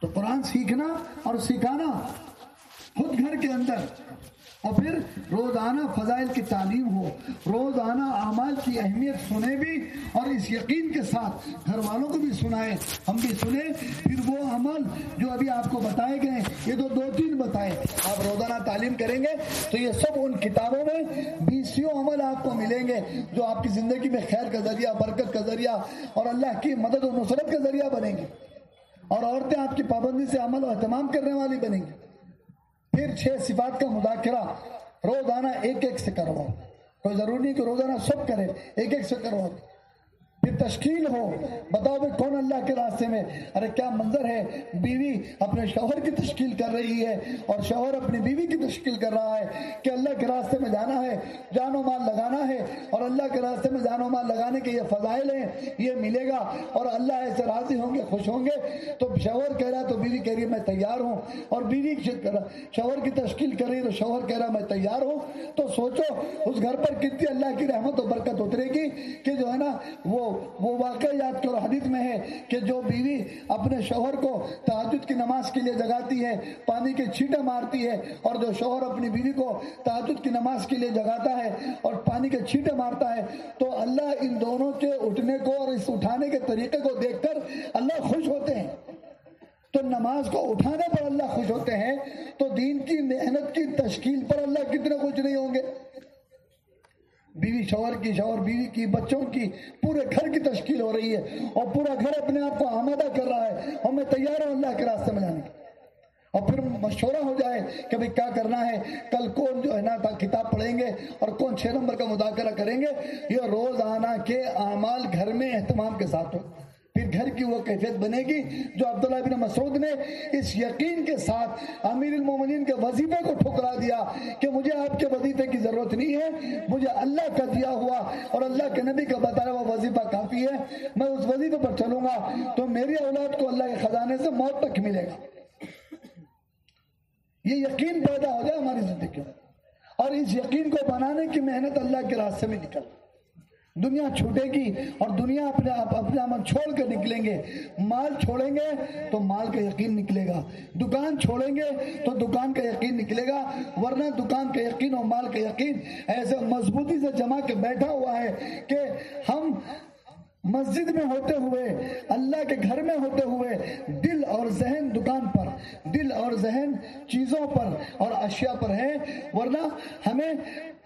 تو قرآن سیکھنا اور سکھانا خود گھر کے اندر۔ اور پھر روزانہ فضائل کی تعلیم ہو، روزانہ اعمال کی اہمیت سنے بھی اور اس یقین کے ساتھ گھر والوں کو بھی سنائے ہم بھی سنیں، پھر وہ عمل جو ابھی آپ کو بتائے گئے یہ تو دو تین بتائے آپ روزانہ تعلیم کریں گے تو یہ سب ان کتابوں میں بیسوں عمل آپ کو ملیں گے جو آپ کی زندگی میں خیر کا ذریعہ، برکت کا ذریعہ اور اللہ کی مدد و نصرت کا ذریعہ بنیں گے۔ اور عورتیں آپ کی پابندی سے عمل و اہتمام کرنے والی بنیں گی۔ پھر چھ صفات کا مذاکرہ روزانہ ایک ایک سے کرواؤ کوئی ضروری نہیں کہ روزانہ سب کرے، ایک ایک سے کرواؤ پھر تشکیل ہو، بتاؤ بھائی کون اللہ کے راستے میں؟ ارے، کیا منظر ہے؟ بیوی اپنے شوہر کی تشکیل کر رہی ہے اور شوہر اپنی بیوی کی تشکیل کر رہا ہے کہ اللہ کے راستے میں جانا ہے، جان و مال لگانا ہے اور اللہ کے راستے میں جان و مال لگانے کے یہ فضائل ہیں، یہ ملے گا اور اللہ ایسے راضی ہوں گے، خوش ہوں گے۔ تو شوہر کہہ رہا تو بیوی کہہ رہی ہے، میں تیار ہوں۔ اور بیوی شوہر کی تشکیل کر رہی تو شوہر کہہ رہا میں تیار ہوں۔ تو سوچو، اس گھر پر کتنی اللہ کی رحمت و برکت اترے گی کہ جو ہے نا، وہ وہ واقعہ یاد کرو، حدیث میں ہے کہ جو بیوی اپنے شوہر کو تحجد کی نماز کے لیے جگاتی ہے، پانی کے چھیٹے مارتی ہے، اور جو شوہر اپنی بیوی کو تحجد کی نماز کے لیے جگاتا ہے اور پانی کے چھیٹے مارتا ہے، تو اللہ ان دونوں کے اٹھنے کو اور اس اٹھانے کے طریقے کو دیکھ کر اللہ خوش ہوتے ہیں۔ تو نماز کو اٹھانے پر اللہ خوش ہوتے ہیں، تو دین کی محنت کی تشکیل پر اللہ کتنے خوش نہیں ہوں گے۔ بیوی شوہر کی، شوہر بیوی کی، بچوں کی، پورے گھر کی تشکیل ہو رہی ہے اور پورا گھر اپنے آپ کو آمادہ کر رہا ہے۔ اور میں تیار ہوں اللہ کے راستے میں جانے کی اور پھر مشورہ ہو جائے کہ بھائی کیا کرنا ہے۔ کل کون جو ہے نا کتاب پڑھیں گے اور کون چھ نمبر کا مذاکرہ کریں گے۔ یہ روزانہ کے اعمال گھر میں اہتمام کے ساتھ ہو۔ پھر گھر کی وہ کیفیت بنے گی جو عبداللہ بن مسعود نے اس یقین کے ساتھ امیر المومنین کے وظیفے کو ٹھکرا دیا کہ مجھے آپ کے وظیفے کی ضرورت نہیں ہے، مجھے اللہ کا دیا ہوا اور اللہ کے نبی کا بتایا ہوا وظیفہ کافی ہے، میں اس وظیفے پر چلوں گا تو میری اولاد کو اللہ کے خزانے سے موت تک ملے گا۔ یہ یقین پیدا ہو جائے ہماری زندگی میں اور اس یقین کو بنانے کی محنت اللہ کے راستے میں نکل۔ دنیا چھوٹے گی اور دنیا اپنے اپنے عمل چھوڑ کر نکلیں گے۔ مال چھوڑیں گے تو مال کا یقین نکلے گا۔ دکان چھوڑیں گے تو دکان کا یقین نکلے گا۔ ورنہ دکان کا یقین اور مال کا یقین ایسے مضبوطی سے جمع کے بیٹھا ہوا ہے کہ ہم مسجد میں ہوتے ہوئے، اللہ کے گھر میں ہوتے ہوئے دل اور ذہن دکان پر، دل اور ذہن چیزوں پر اور اشیاء پر ہے ورنہ ہمیں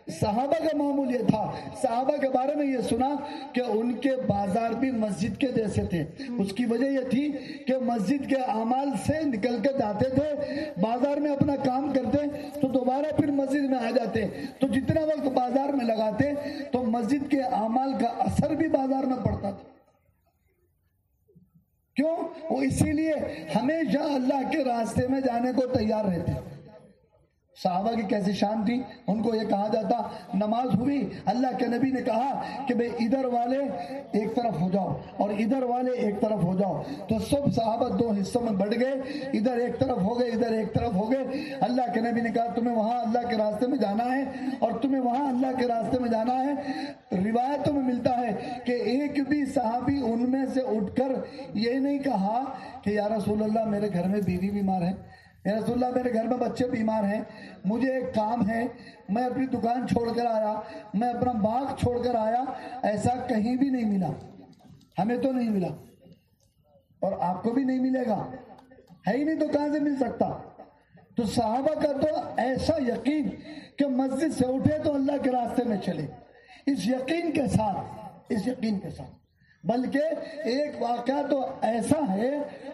صحابہ کا معمول یہ تھا، صحابہ کے بارے میں یہ سنا کہ ان کے بازار بھی مسجد کے جیسے تھے۔ اس کی وجہ یہ تھی کہ مسجد کے اعمال سے نکل کے جاتے تھے، بازار میں اپنا کام کرتے تو دوبارہ پھر مسجد میں آ جاتے۔ تو جتنا وقت بازار میں لگاتے تو مسجد کے اعمال کا اثر بھی بازار میں پڑتا تھا۔ کیوں؟ وہ اسی لیے ہمیشہ اللہ کے راستے میں جانے کو تیار رہتے۔ صحابہ کی کیسی شان تھی؟ ان کو یہ کہا جاتا، نماز ہوئی، اللہ کے نبی نے کہا کہ بھئی ادھر والے ایک طرف ہو جاؤ اور ادھر والے ایک طرف ہو جاؤ۔ تو سب صحابہ دو حصوں میں بڑھ گئے، ادھر ایک طرف ہو گئے، ادھر ایک طرف ہو گئے۔ اللہ کے نبی نے کہا، تمہیں وہاں اللہ کے راستے میں جانا ہے اور تمہیں وہاں اللہ کے راستے میں جانا ہے۔ روایتوں میں ملتا ہے کہ ایک بھی صحابی ان میں سے اٹھ کر یہ نہیں کہا کہ یا رسول اللہ میرے گھر میں بیوی بیمار ہے۔ رسول اللہ، میرے گھر میں بچے بیمار ہیں، مجھے ایک کام ہے، میں اپنی دکان چھوڑ کر آیا، میں اپنا باغ چھوڑ کر آیا، ایسا کہیں بھی نہیں ملا۔ ہمیں تو نہیں ملا۔ اور آپ کو بھی نہیں ملے گا۔ ہے ہی نہیں تو کہاں سے مل سکتا؟ تو صحابہ کا تو ایسا یقین کہ مسجد سے اٹھے تو اللہ کے راستے میں چلے۔ اس یقین کے ساتھ، اس یقین کے ساتھ۔ بلکہ ایک واقعہ تو ایسا ہے،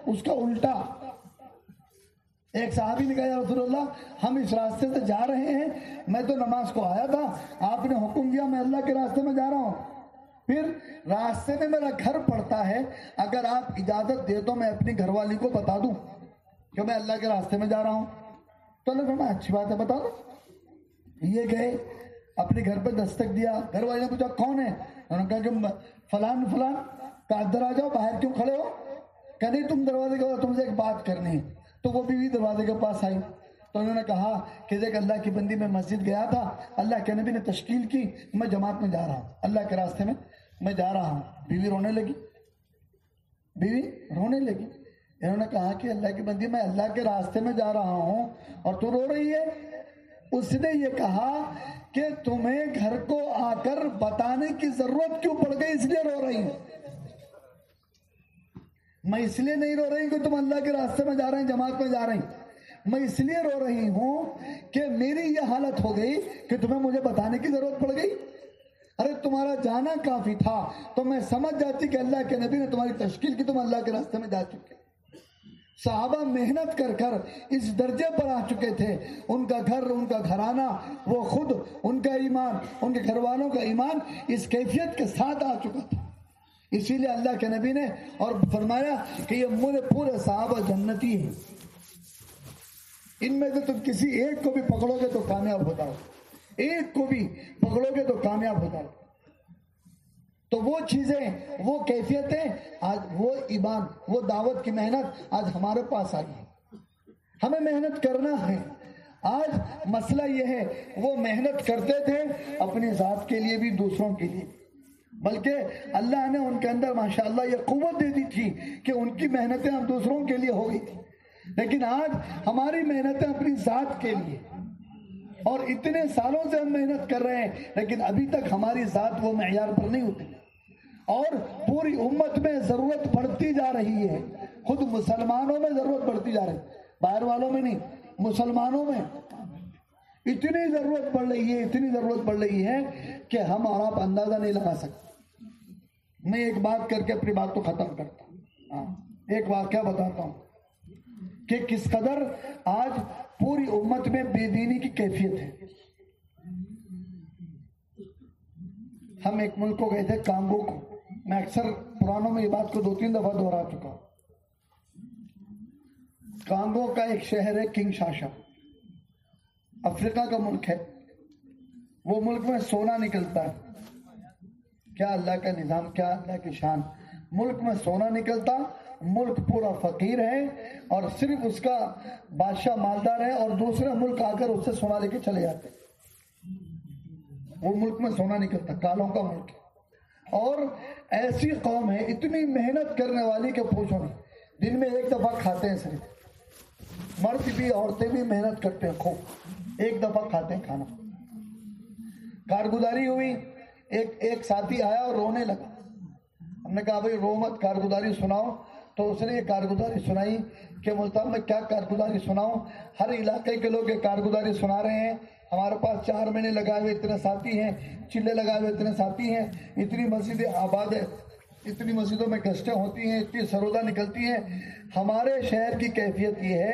اس کا الٹا۔ ایک صحابی نے کہا، یا رسول اللہ، ہم اس راستے سے جا رہے ہیں، میں تو نماز کو آیا تھا، آپ نے حکم دیا، میں اللہ کے راستے میں جا رہا ہوں۔ پھر راستے میں میرا گھر پڑتا ہے، اگر آپ اجازت دے تو میں اپنی گھر والی کو بتا دوں کہ میں اللہ کے راستے میں جا رہا ہوں۔ تو اللہ فرمایا، اچھی بات ہے، بتا دو۔ یہ گئے، اپنے گھر پہ دستک دیا۔ گھر والے نے پوچھا، کون ہے؟ انہوں نے کہا کہ فلان فلان کا اندر آ جاؤ، باہر کیوں کھڑے ہو؟ کہ نہیں، تم دروازے کے تم سے ایک بات کرنی ہے۔ تو وہ بیوی دروازے کے پاس آئی۔ تو انہوں نے کہا کہ دیکھ اللہ کی بندی میں مسجد گیا تھا۔ اللہ کے نبی نے تشکیل کی، میں جماعت میں جا رہا ہوں۔ اللہ کے راستے میں میں جا رہا ہوں۔ بیوی رونے لگی۔ بیوی رونے لگی۔ انہوں نے کہا کہ اللہ کی بندی، میں اللہ کے راستے میں جا رہا ہوں اور تو رو رہی ہے۔ اس نے یہ کہا کہ تمہیں گھر کو آ کر بتانے کی ضرورت کیوں پڑ گئی؟ اس لیے رو رہی ہوں۔ میں اس لیے نہیں رو رہی کہ تم اللہ کے راستے میں جا رہے ہیں، جماعت میں جا رہے ہیں میں اس لیے رو رہی ہوں کہ میری یہ حالت ہو گئی کہ تمہیں مجھے بتانے کی ضرورت پڑ گئی۔ ارے، تمہارا جانا کافی تھا، تو میں سمجھ جاتی کہ اللہ کے نبی نے تمہاری تشکیل کی، تم اللہ کے راستے میں جا چکے۔ صحابہ محنت کر کر اس درجے پر آ چکے تھے۔ ان کا گھر، ان کا گھرانہ، وہ خود، ان کا ایمان، ان کے گھر والوں کا ایمان اس کیفیت کے ساتھ آ چکا تھا۔ اسی لیے اللہ کے نبی نے اور فرمایا کہ یہ مجھے پورے صحابہ جنتی ہیں۔ ان میں سے تم کسی ایک کو بھی پکڑو گے تو کامیاب ہوتا ہو ایک کو بھی پکڑو گے تو کامیاب ہوتا ہو تو وہ چیزیں، وہ کیفیتیں، آج وہ ایمان، وہ دعوت کی محنت آج ہمارے پاس آئی ہے۔ ہمیں محنت کرنا ہے۔ آج مسئلہ یہ ہے، وہ محنت کرتے تھے اپنی ذات کے لیے بھی، دوسروں کے لیے بلکہ اللہ نے ان کے اندر ماشاءاللہ یہ قوت دے دی تھی کہ ان کی محنتیں ہم دوسروں کے لیے ہو گئی۔ تھی لیکن آج ہماری محنتیں اپنی ذات کے لیے۔ اور اتنے سالوں سے ہم محنت کر رہے ہیں، لیکن ابھی تک ہماری ذات وہ معیار پر نہیں ہوتی اور پوری امت میں ضرورت بڑھتی جا رہی ہے۔ خود مسلمانوں میں ضرورت بڑھتی جا رہی ہے۔ باہر والوں میں نہیں، مسلمانوں میں۔ اتنی ضرورت پڑ رہی ہے، اتنی ضرورت پڑ رہی ہے کہ ہم اور آپ اندازہ نہیں لگا سکتے۔ میں ایک بات کر کے اپنی بات کو ختم کرتا ہوں۔ ہاں، ایک واقعہ بتاتا ہوں؟ کہ کس قدر آج پوری امت میں بے دینی کی کیفیت ہے۔ ہم ایک ملک کو گئے تھے کانگو کو۔ میں اکثر پرانوں میں یہ بات کو دو تین دفعہ دوہرا چکا ہوں۔ کانگو کا ایک شہر ہے کنگ شاشا۔ افریقہ کا ملک ہے۔ وہ ملک میں سونا نکلتا ہے۔ کیا اللہ کا نظام، کیا اللہ کی شان؟ ملک میں سونا نکلتا، ملک پورا فقیر ہے اور صرف اس کا بادشاہ مالدار ہے اور دوسرے ملک آ کر اس سے سونا لے کے چلے جاتے وہ ملک میں سونا نکلتا کالوں کا ملک اور ایسی قوم ہے، اتنی محنت کرنے والی کہ پوچھو نہیں۔ دن میں ایک دفعہ کھاتے ہیں صرف۔ مرد بھی، عورتیں بھی محنت کرتے ہیں، خوب۔ ایک دفعہ کھاتے ہیں کھانا۔ کارگزاری ہوئی۔ ایک ایک ساتھی آیا اور رونے لگا۔ ہم نے کہا، بھائی، رو مت، کارگزاری سناؤ۔ تو اس نے یہ کارگزاری سنائی کہ ملتان میں کیا کارگزاری سناؤں ہر علاقے کے لوگ یہ کارگزاری سنا رہے ہیں۔ ہمارے پاس چار مہینے لگائے ہوئے اتنے ساتھی ہیں، چلے لگائے ہوئے اتنے ساتھی ہیں، اتنی مسجدیں آباد ہے اتنی مسجدوں میں گشتیں ہوتی ہیں، اتنی سرودا نکلتی ہیں۔ ہمارے شہر کی کیفیت یہ ہے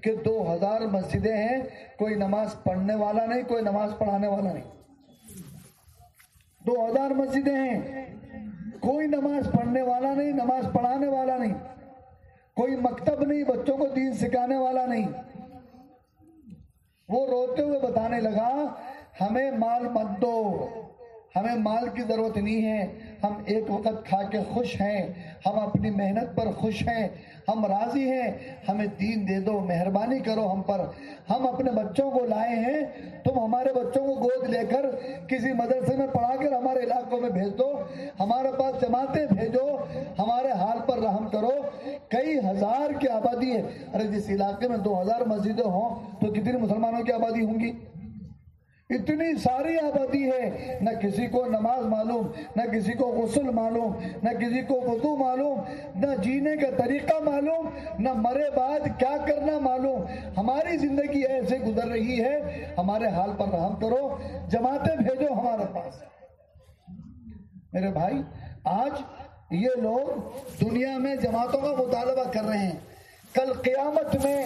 کہ دو ہزار مسجدیں ہیں، کوئی نماز پڑھنے والا نہیں، کوئی نماز پڑھانے والا نہیں۔ دو ہزار مسجدیں ہیں۔ کوئی نماز پڑھنے والا نہیں، نماز پڑھانے والا نہیں۔ کوئی مکتب نہیں، بچوں کو دین سکھانے والا نہیں۔ وہ روتے ہوئے بتانے لگا، ہمیں مال مت دو، ہمیں مال کی ضرورت نہیں ہے۔ ہم ایک وقت کھا کے خوش ہیں، ہم اپنی محنت پر خوش ہیں، ہم راضی ہیں، ہمیں دین دے دو، مہربانی کرو ہم پر۔ ہم اپنے بچوں کو لائے ہیں، تم ہمارے بچوں کو گود لے کر کسی مدرسے میں پڑھا کر ہمارے علاقوں میں بھیج دو۔ ہمارے پاس جماعتیں بھیجو، ہمارے حال پر رحم کرو۔ کئی ہزار کی آبادی ہے۔ ارے، جس علاقے میں دو ہزار مسجدیں ہوں تو کتنی مسلمانوں کی آبادی ہوں گی؟ اتنی ساری آبادی ہے، نہ کسی کو نماز معلوم، نہ کسی کو غسل معلوم، نہ کسی کو وضو معلوم، نہ جینے کا طریقہ معلوم، نہ مرے بعد کیا کرنا معلوم۔ ہماری زندگی ایسے گزر رہی ہے، ہمارے حال پر رحم کرو، جماعتیں بھیجو ہمارے پاس۔ میرے بھائی، آج یہ لوگ دنیا میں جماعتوں کا مطالبہ کر رہے ہیں۔ کل قیامت میں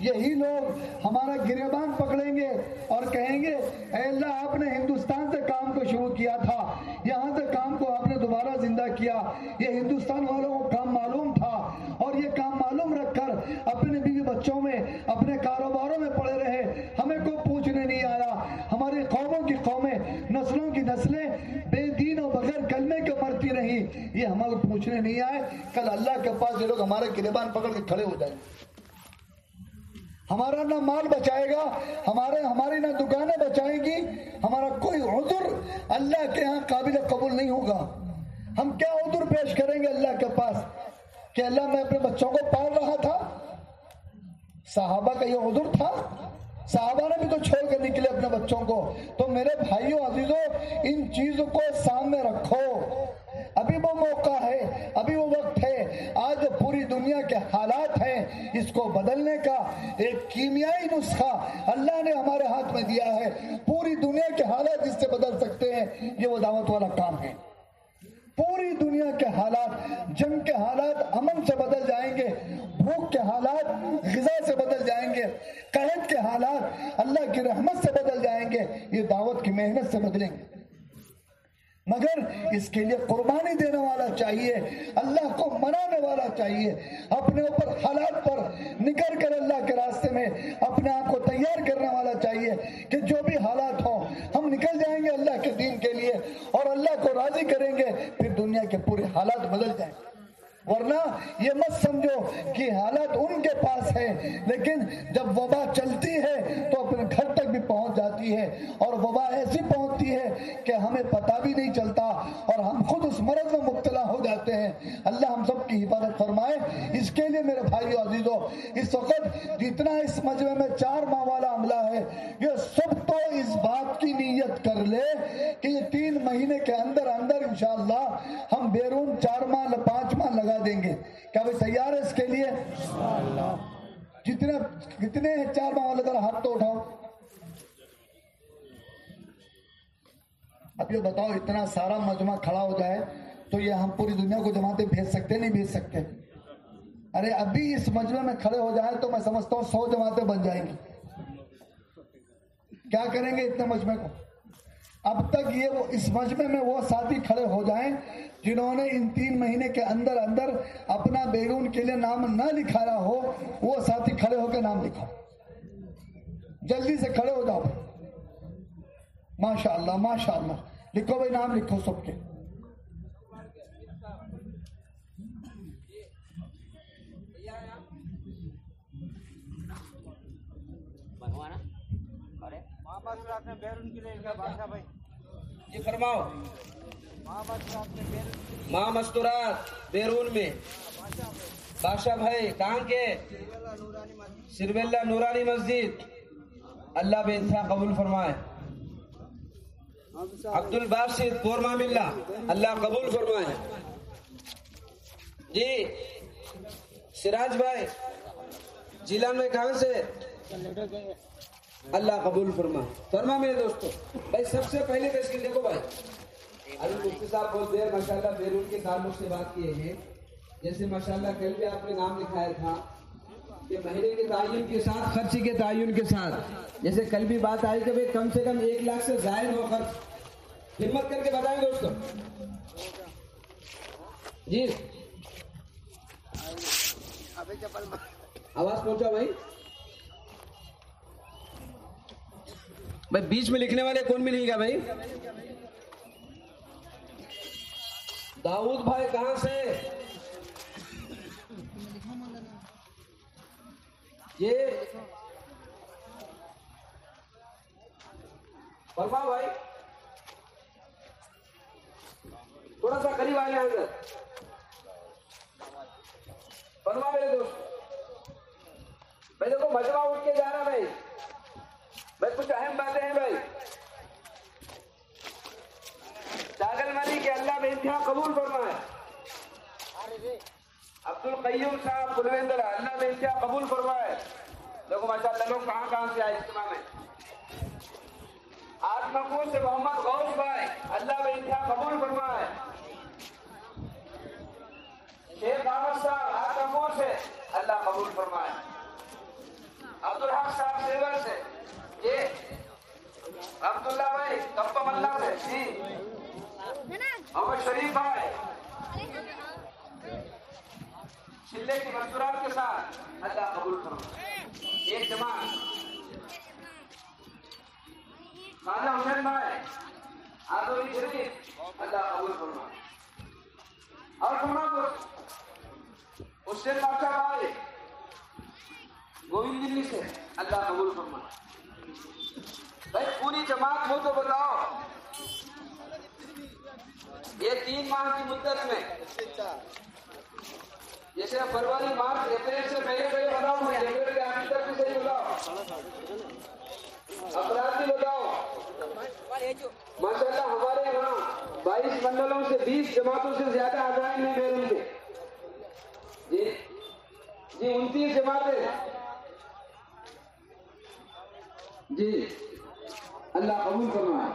یہی لوگ ہمارا گریبان پکڑیں گے اور کہیں گے، اے اللہ، آپ نے ہندوستان سے کام کو شروع کیا تھا، یہاں سے کام کو آپ نے دوبارہ زندہ کیا۔ یہ ہندوستان والوں کو کام معلوم تھا اور یہ کام معلوم رکھ کر اپنے بیوی بچوں میں، اپنے کاروباروں میں پڑے رہے ہمیں کوئی پوچھنے نہیں آیا ہماری قوموں کی قومیں نسلوں کی نسلیں بے دین اور بغیر کلمے کے مرتی رہی یہ ہمارے پوچھنے نہیں آئے، کل اللہ کے پاس یہ لوگ ہمارے گریبان پکڑ کے کھڑے ہو جائیں۔ ہمارا نہ مال بچائے گا، ہمارے، ہماری نہ دکانیں بچائیں گی۔ ہمارا کوئی عذر اللہ کے ہاں قابل قبول نہیں ہوگا۔ ہم کیا عذر پیش کریں گے اللہ کے پاس؟ کہ اللہ میں اپنے بچوں کو پال رہا تھا؟ صحابہ کا یہ عذر تھا؟ صحابہ نے بھی تو چھوڑ کے نکلے اپنے بچوں کو۔ تو میرے بھائیوں عزیزوں ان چیزوں کو سامنے رکھو۔ ابھی وہ موقع ہے، ابھی وہ وقت ہے۔ آج پوری دنیا کے حالات ہیں اس کو بدلنے کا ایک کیمیائی نسخہ اللہ نے ہمارے ہاتھ میں دیا ہے۔ پوری دنیا کے حالات اس سے بدل سکتے ہیں۔ یہ وہ دعوت والا کام ہے۔ پوری دنیا کے حالات، جنگ کے حالات امن سے بدل جائیں گے، بھوک کے حالات غذا سے بدل جائیں گے، قحط کے حالات اللہ کی رحمت سے بدل جائیں گے، یہ دعوت کی محنت سے بدلیں گے۔ مگر اس کے لیے قربانی دینے والا چاہیے، اللہ کو منانے والا چاہیے۔ اپنے اوپر حالات پر نکل کر اللہ کے راستے میں اپنے آپ کو تیار کرنے والا چاہیے کہ جو بھی حالات ہوں، ہم نکل جائیں گے اللہ کے دین کے لیے اور اللہ کو راضی کریں گے، پھر دنیا کے پورے حالات بدل جائیں گے۔ ورنہ یہ مت سمجھو کہ حالت ان کے پاس ہے لیکن جب وبا چلتی ہے تو اپنے گھر تک بھی پہنچ جاتی ہے اور وبا ایسی پہنچتی ہے کہ ہمیں پتہ بھی نہیں چلتا اور ہم خود اس مرض میں مبتلا ہو جاتے ہیں۔ اللہ ہم سب کی حفاظت فرمائے۔ اس کے لیے میرے بھائی عزیزو، اس وقت جتنا اس مجمع میں چار ماہ والا عملہ ہے، یہ سب تو اس بات کی نیت کر لے کہ یہ تین مہینے کے اندر اندر انشاءاللہ ہم بیرون چار ماہ، پانچ ماہ لگا دیں گے۔ کیا بھائی تیار ہے اس کے لیے؟ جتنے کتنے ہیں چار ماہ والے ذرا ہاتھ تو اٹھاؤ۔ اب یہ بتاؤ، اتنا سارا مجمع کھڑا ہو جائے تو یہ ہم پوری دنیا کو جماعتیں بھیج سکتے نہیں بھیج سکتے؟ ارے، ابھی اس مجمع میں کھڑے ہو جائے تو میں سمجھتا ہوں سو جماعتیں بن جائیں گی۔ کیا کریں گے اتنے مجمع کو؟ اب تک یہ وہ اس مجمع میں وہ ساتھی کھڑے ہو جائیں جنہوں نے ان تین مہینے کے اندر اندر اپنا بیرون کے لیے نام نہ لکھایا ہو، وہ ساتھی کھڑے ہو کے نام لکھا۔ جلدی سے کھڑے ہو جاؤ۔ ماشاء اللہ ماشاء اللہ لکھو بھائی، نام لکھو سب کے۔ جی فرماؤ۔ ماں مستورات بیرون میں۔ بادشاہ بھائی کہاں کے؟ سربیلا نورانی مسجد۔ اللہ بے انتہا قبول فرمائے۔ عبد الباسط پورما ملا اللہ قبول فرمائے۔ جی سراج بھائی ضلع میں کہاں سے؟ اللہ قبول فرما۔ فرما میرے دوستو، بھائی سب سے پہلے تشکیل دیکھو بھائی۔ ابھی مفتی صاحب بہت دیر ماشاء اللہ بیرون کے تعلق سے بات کیے ہیں۔ جیسے ماشاء اللہ کل بھی آپ نے نام لکھایا تھا کہ مہینے کے تعین کے ساتھ خرچ کے تعین کے ساتھ۔ جیسے کل بھی بات آئی کہ بھائی کم سے کم ایک لاکھ سے زائد ہو خرچ۔ ہمت کر کے بتائیں دوستو۔ جی۔ آواز پہنچا بھائی۔ بھائی بیچ میں لکھنے والے کون ملے گا بھائی؟ داؤد بھائی کہاں سے؟ یہ فرما بھائی۔ تھوڑا سا قریب آئے اندر فرما میرے دوست۔ بھائی دیکھو مجمع اٹھ کے جا رہا بھائی۔ بھائی کچھ اہم باتیں ہیں بھائی۔ چاگل مری کے اللہ میں انتہا قبول کرنا ہے عبد القیوم صاحب بلویندر، اللہ میں انتہا قبول فرمائے۔ دیکھو ماشاء اللہ لوگ کہاں کہاں سے آئے اجتماع میں۔ آج مقبول سے محمد غوث بھائی، اللہ میں انتہا قبول فرمائے۔ شیخ احمد صاحب آج مقبول سے، اللہ قبول فرمائے۔ عبد الحق صاحب سیور سے۔ یہ عبداللہ بھائی سے؟ جی۔ شریف بھائی۔ چلے کی مستورات کے ساتھ اللہ قبول فرمائے ایک جماعت۔ حسین بھائی آدوری شریف، اللہ قبول اور اس سے بادشاہ بھائی دلی سے اللہ قبول فرمائے بھائی پوری جماعت ہو تو بتاؤ۔ یہ تین ماہ کی مدت میں جیسے فروری مارچ، اپریل سے پہلے پہلے بتاؤ مجھے کے آخر تک بھی صحیح بتاؤ اپرادھ بھی بتاؤ ماشاء اللہ ہمارے یہاں بائیس منڈلوں سے بیس جماعتوں سے زیادہ آزاد ہیں بیرون کے جی۔ جی انتیس جماعتیں۔ جی۔ اللہ قبول فرمائے۔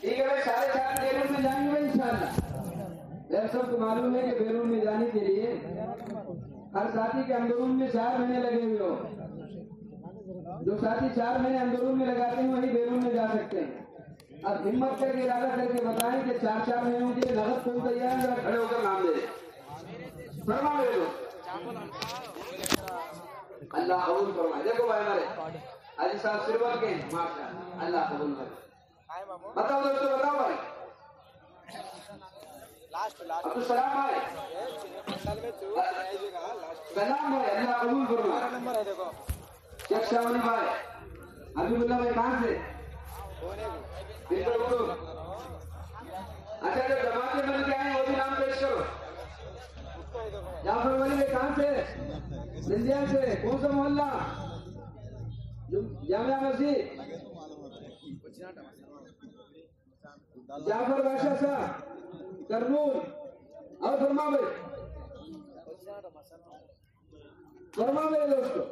ٹھیک ہے بھائی سارے ساتھ بیرون میں جائیں گے انشاءاللہ۔ یہ سب کو معلوم ہے کہ بیرون میں جانے کے لیے ہر ساتھی کے اندرون میں چار مہینے لگے ہوئے ہو جو ساتھی چار مہینے اندرون میں لگاتے ہیں وہی بیرون میں جا سکتے ہیں۔ اب ہمت کر کے ارادہ کر کے بتائیں کہ چار چار مہینوں کے لیے نقد کون تیار ہے؟ کھڑے ہو کر نام دے فرما میرے دوست اللہ قبول فرمائے۔ دیکھو بھائی ہمارے، حاجی صاحب سرور کے ماشاء اللہ قبول فرمائے۔ بتاؤ دوستو، بتاؤ بھائی۔ عبد السلام بھائی۔ سلام بھائی، اللہ قبول فرمائے۔ شیخ شاولی بھائی حبیب اللہ بھائی کہاں سے؟ اچھا جو جماعتیں بن کے آئے وہ بھی نام پیش کرو۔ جعفر ولی بھائی کہاں سے؟ سندھیا سے کون سا محلہ جامعہ مسجد جعفر بادشاہ صاحب کرنول اور فرما بھائی فرما میرے دوستو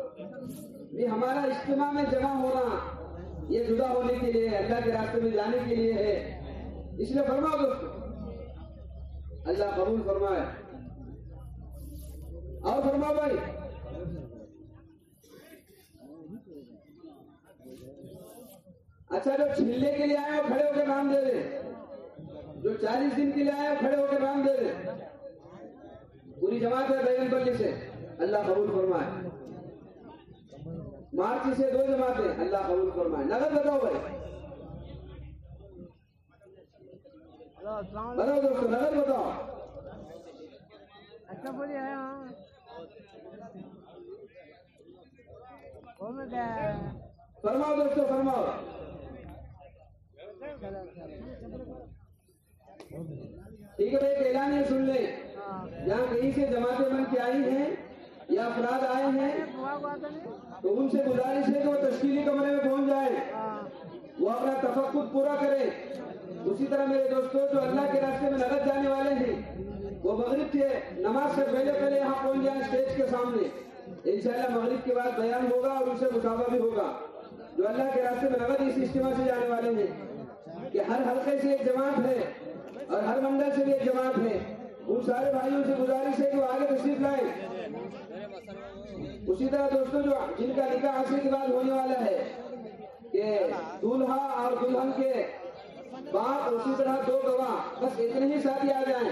یہ ہمارا اجتماع میں جمع ہونا یہ جدا ہونے کے لیے اللہ کے راستے میں جانے کے لیے ہے اس لیے فرما دوستو اللہ قبول فرمائے اور فرما بھائی اچھا جو چھلنے کے لیے آئے ہو کھڑے ہو کے نام دے دے۔ جو چالیس دن کے لیے آئے ہو کھڑے ہو کے نام دے دے۔ پوری جماعت ہے بیگن پلی سے۔ اللہ قبول فرمائے۔ مارچ سے دو جماعتیں اللہ قبول فرمائے۔ نظر بتاؤ بھائی۔ بتاؤ دوستو نظر بتاؤ اچھا بولیے ہاں۔ وہ فرماؤ دوستو فرماؤ۔ ٹھیک ہے بھائی اعلان یہ سن لیں۔ جہاں کہیں سے جماعتیں بن کے آئی ہیں یا افراد آئے ہیں تو ان سے گزارش ہے کہ وہ تشکیلی کمرے میں پہنچ جائے وہ اپنا تفقد پورا کرے اسی طرح میرے دوستوں جو اللہ کے راستے میں نگد جانے والے ہیں وہ مغرب کے نماز سے پہلے پہلے یہاں پہنچ جائیں اسٹیج کے سامنے۔ انشاءاللہ مغرب کے بعد بیان ہوگا اور ان سے مسافہ بھی ہوگا۔ جو اللہ کے راستے میں نگد اس اجتماع سے جانے والے ہیں۔ کہ ہر حلقے سے ایک جماعت ہے اور ہر منڈل سے بھی ایک جماعت ہے۔ ان سارے بھائیوں سے گزارش ہے کہ وہ آگے تشریف لائیں اسی طرح دوستوں، جو جن کا نکاح حاصل کے بعد ہونے والا ہے، کہ دولہا اور دلہن کے باپ اسی طرح دو گواہ، بس اتنے ہی ساتھی آ جائیں۔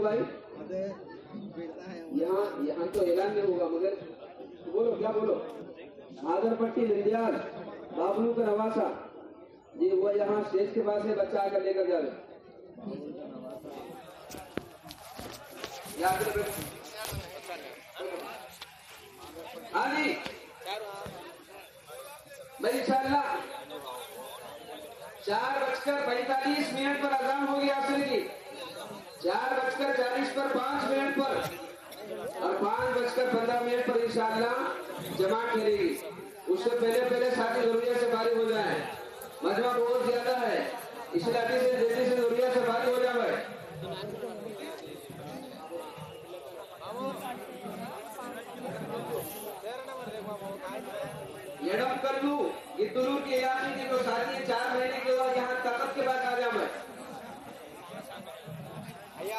ہو بھائی؟ یہاں یہاں تو اعلان نہیں ہوگا مگر بولو کیا بولو؟ آدر پٹی رندیال بابلو کا نواسا۔ جی وہ یہاں اسٹیج کے پاس ہے بچہ آ کر لے کر جا رہے ہاں جی۔ ان شاء اللہ چار بج کر پینتالیس منٹ پر اذان ہوگی آپ سر کی چار بج کر چالیس پر پانچ منٹ پر اور پانچ بج کر پندرہ منٹ پر انشاءاللہ جمع کرے گی اس سے پہلے پہلے ساتھی ضروریہ سے باری ہو جائے مجمع بہت زیادہ ہے۔ اس علاقے سے جلدی سے ضروریہ سے باری ہو جائے یڈم کر لوں یہ دلو کے علاقے کے جو ساتھی چار مہینے کے بعد یہاں طاقت کے بعد آ جاؤں میں అయ్యా